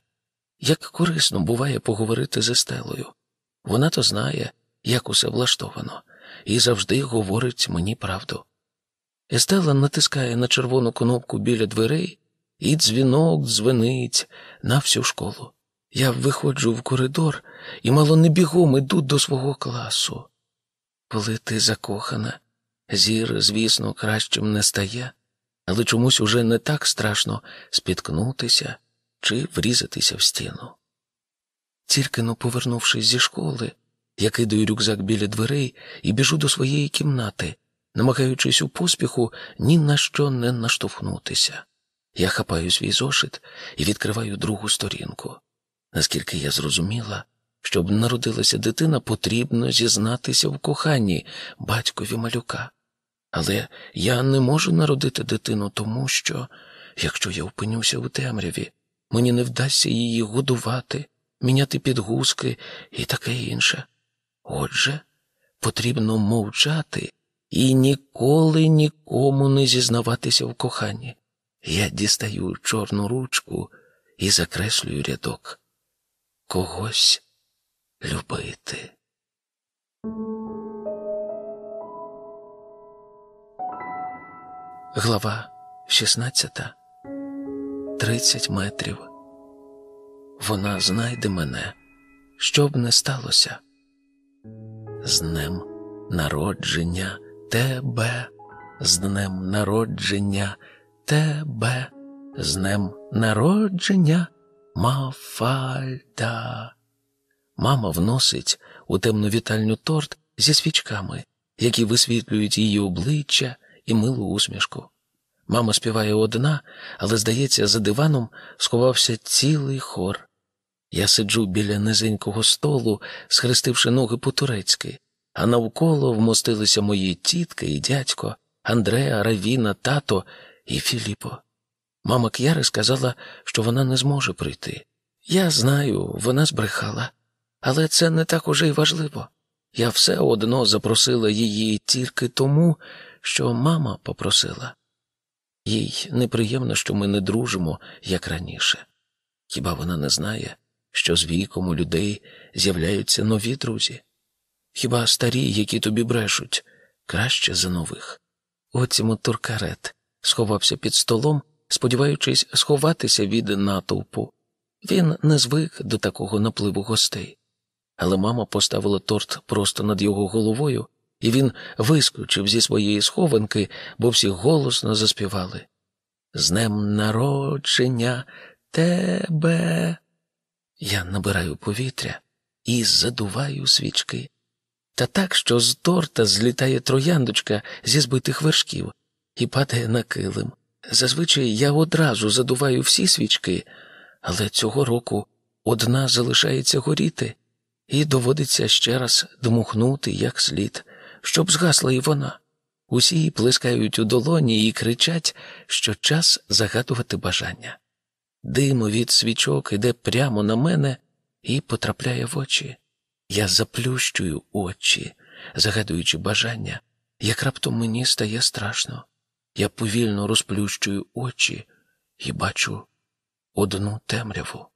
Як корисно буває поговорити з Естелою. Вона то знає, як усе влаштовано, і завжди говорить мені правду. Естела натискає на червону кнопку біля дверей, і дзвінок дзвенить на всю школу. Я виходжу в коридор і мало не бігом іду до свого класу. Коли ти закохана, зір, звісно, кращим не стає, але чомусь уже не так страшно спіткнутися чи врізатися в стіну. Тільки но повернувшись зі школи, я кидаю рюкзак біля дверей і біжу до своєї кімнати, намагаючись у поспіху ні на що не наштовхнутися. Я хапаю свій зошит і відкриваю другу сторінку. Наскільки я зрозуміла, щоб народилася дитина, потрібно зізнатися в коханні батькові малюка. Але я не можу народити дитину, тому що, якщо я опинюся у темряві, мені не вдасться її годувати, міняти підгузки і таке інше. Отже, потрібно мовчати і ніколи нікому не зізнаватися в коханні. Я дістаю чорну ручку і закреслюю рядок. Когось любити. Глава 16. 30 метрів. Вона знайде мене, що б не сталося. З днем народження тебе, з днем народження тебе, з днем народження Мафальда. Мама вносить у темну вітальню торт зі свічками, які висвітлюють її обличчя і милу усмішку. Мама співає одна, але, здається, за диваном сховався цілий хор. Я сиджу біля низенького столу, схрестивши ноги по-турецьки, а навколо вмостилися мої тітка і дядько, Андреа, Равіна, тато і Філіппо. Мама К'яри сказала, що вона не зможе прийти. Я знаю, вона збрехала, але це не так уже й важливо. Я все одно запросила її тільки тому, що мама попросила. Їй неприємно, що ми не дружимо, як раніше. Хіба вона не знає, що з віком у людей з'являються нові друзі? Хіба старі, які тобі брешуть, краще за нових? Оцімо туркарет сховався під столом, сподіваючись сховатися від натовпу. Він не звик до такого напливу гостей. Але мама поставила торт просто над його головою, і він вискочив зі своєї схованки, бо всі голосно заспівали. З днем народження тебе. Я набираю повітря і задуваю свічки. Та так, що з торта злітає трояндочка зі збитих вершків і падає на килим. Зазвичай я одразу задуваю всі свічки, але цього року одна залишається горіти, і доводиться ще раз дмухнути як слід, щоб згасла і вона. Усі плескають у долоні і кричать, що час загадувати бажання. Дим від свічок іде прямо на мене і потрапляє в очі. Я заплющую очі, загадуючи бажання, як раптом мені стає страшно. Я повільно розплющую очі і бачу одну темряву.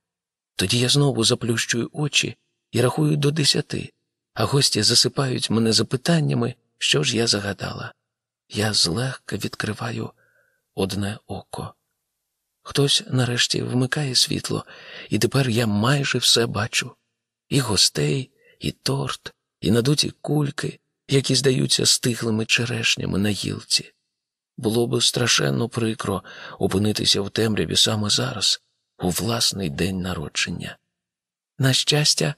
Тоді я знову заплющую очі і рахую до десяти, а гості засипають мене запитаннями, що ж я загадала. Я злегка відкриваю одне око. Хтось нарешті вмикає світло, і тепер я майже все бачу і гостей, і торт, і надуті кульки, які здаються стиглими черешнями на гілці. Було б страшенно прикро опинитися в темряві саме зараз, у власний день народження. На щастя,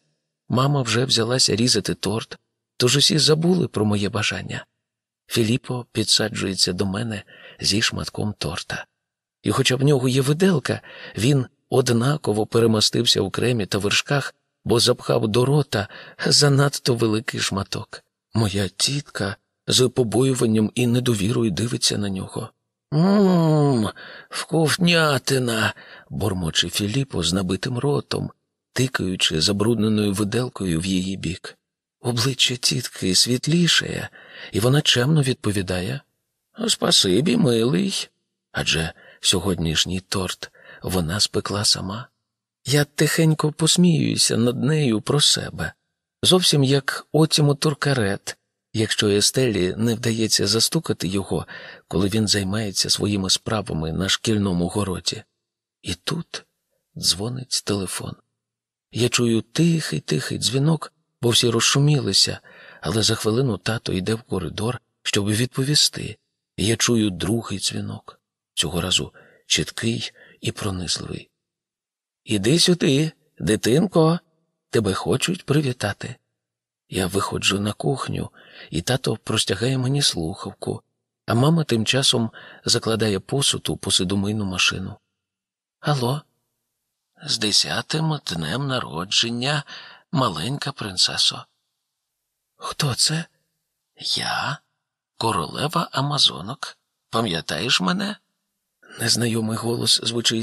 мама вже взялася різати торт, тож усі забули про моє бажання. Філіппо підсаджується до мене зі шматком торта. І, хоча в нього є виделка, він однаково перемастився в кремі та вершках, бо запхав до рота занадто великий шматок. Моя тітка з побоюванням і недовірою дивиться на нього. Мм, вкуснятина, бормоче Філіппо з набитим ротом, тикаючи забрудненою виделкою в її бік. Обличчя тітки світлішає, і вона чемно відповідає Спасибі, милий. Адже сьогоднішній торт вона спекла сама. Я тихенько посміююся над нею про себе, зовсім як отіму туркарет, якщо Естелі не вдається застукати його, коли він займається своїми справами на шкільному городі. І тут дзвонить телефон. Я чую тихий, тихий дзвінок, бо всі розшумілися, але за хвилину тато йде в коридор, щоб відповісти. Я чую другий дзвінок, цього разу чіткий і пронизливий. Іди сюди, дитинко, тебе хочуть привітати. Я виходжу на кухню, і тато простягає мені слухавку, а мама тим часом закладає посуд у посудомийну машину. Алло? З десятим днем народження, маленька принцесо. Хто це? Я, королева Амазонок. Пам'ятаєш мене? Незнайомий голос звучить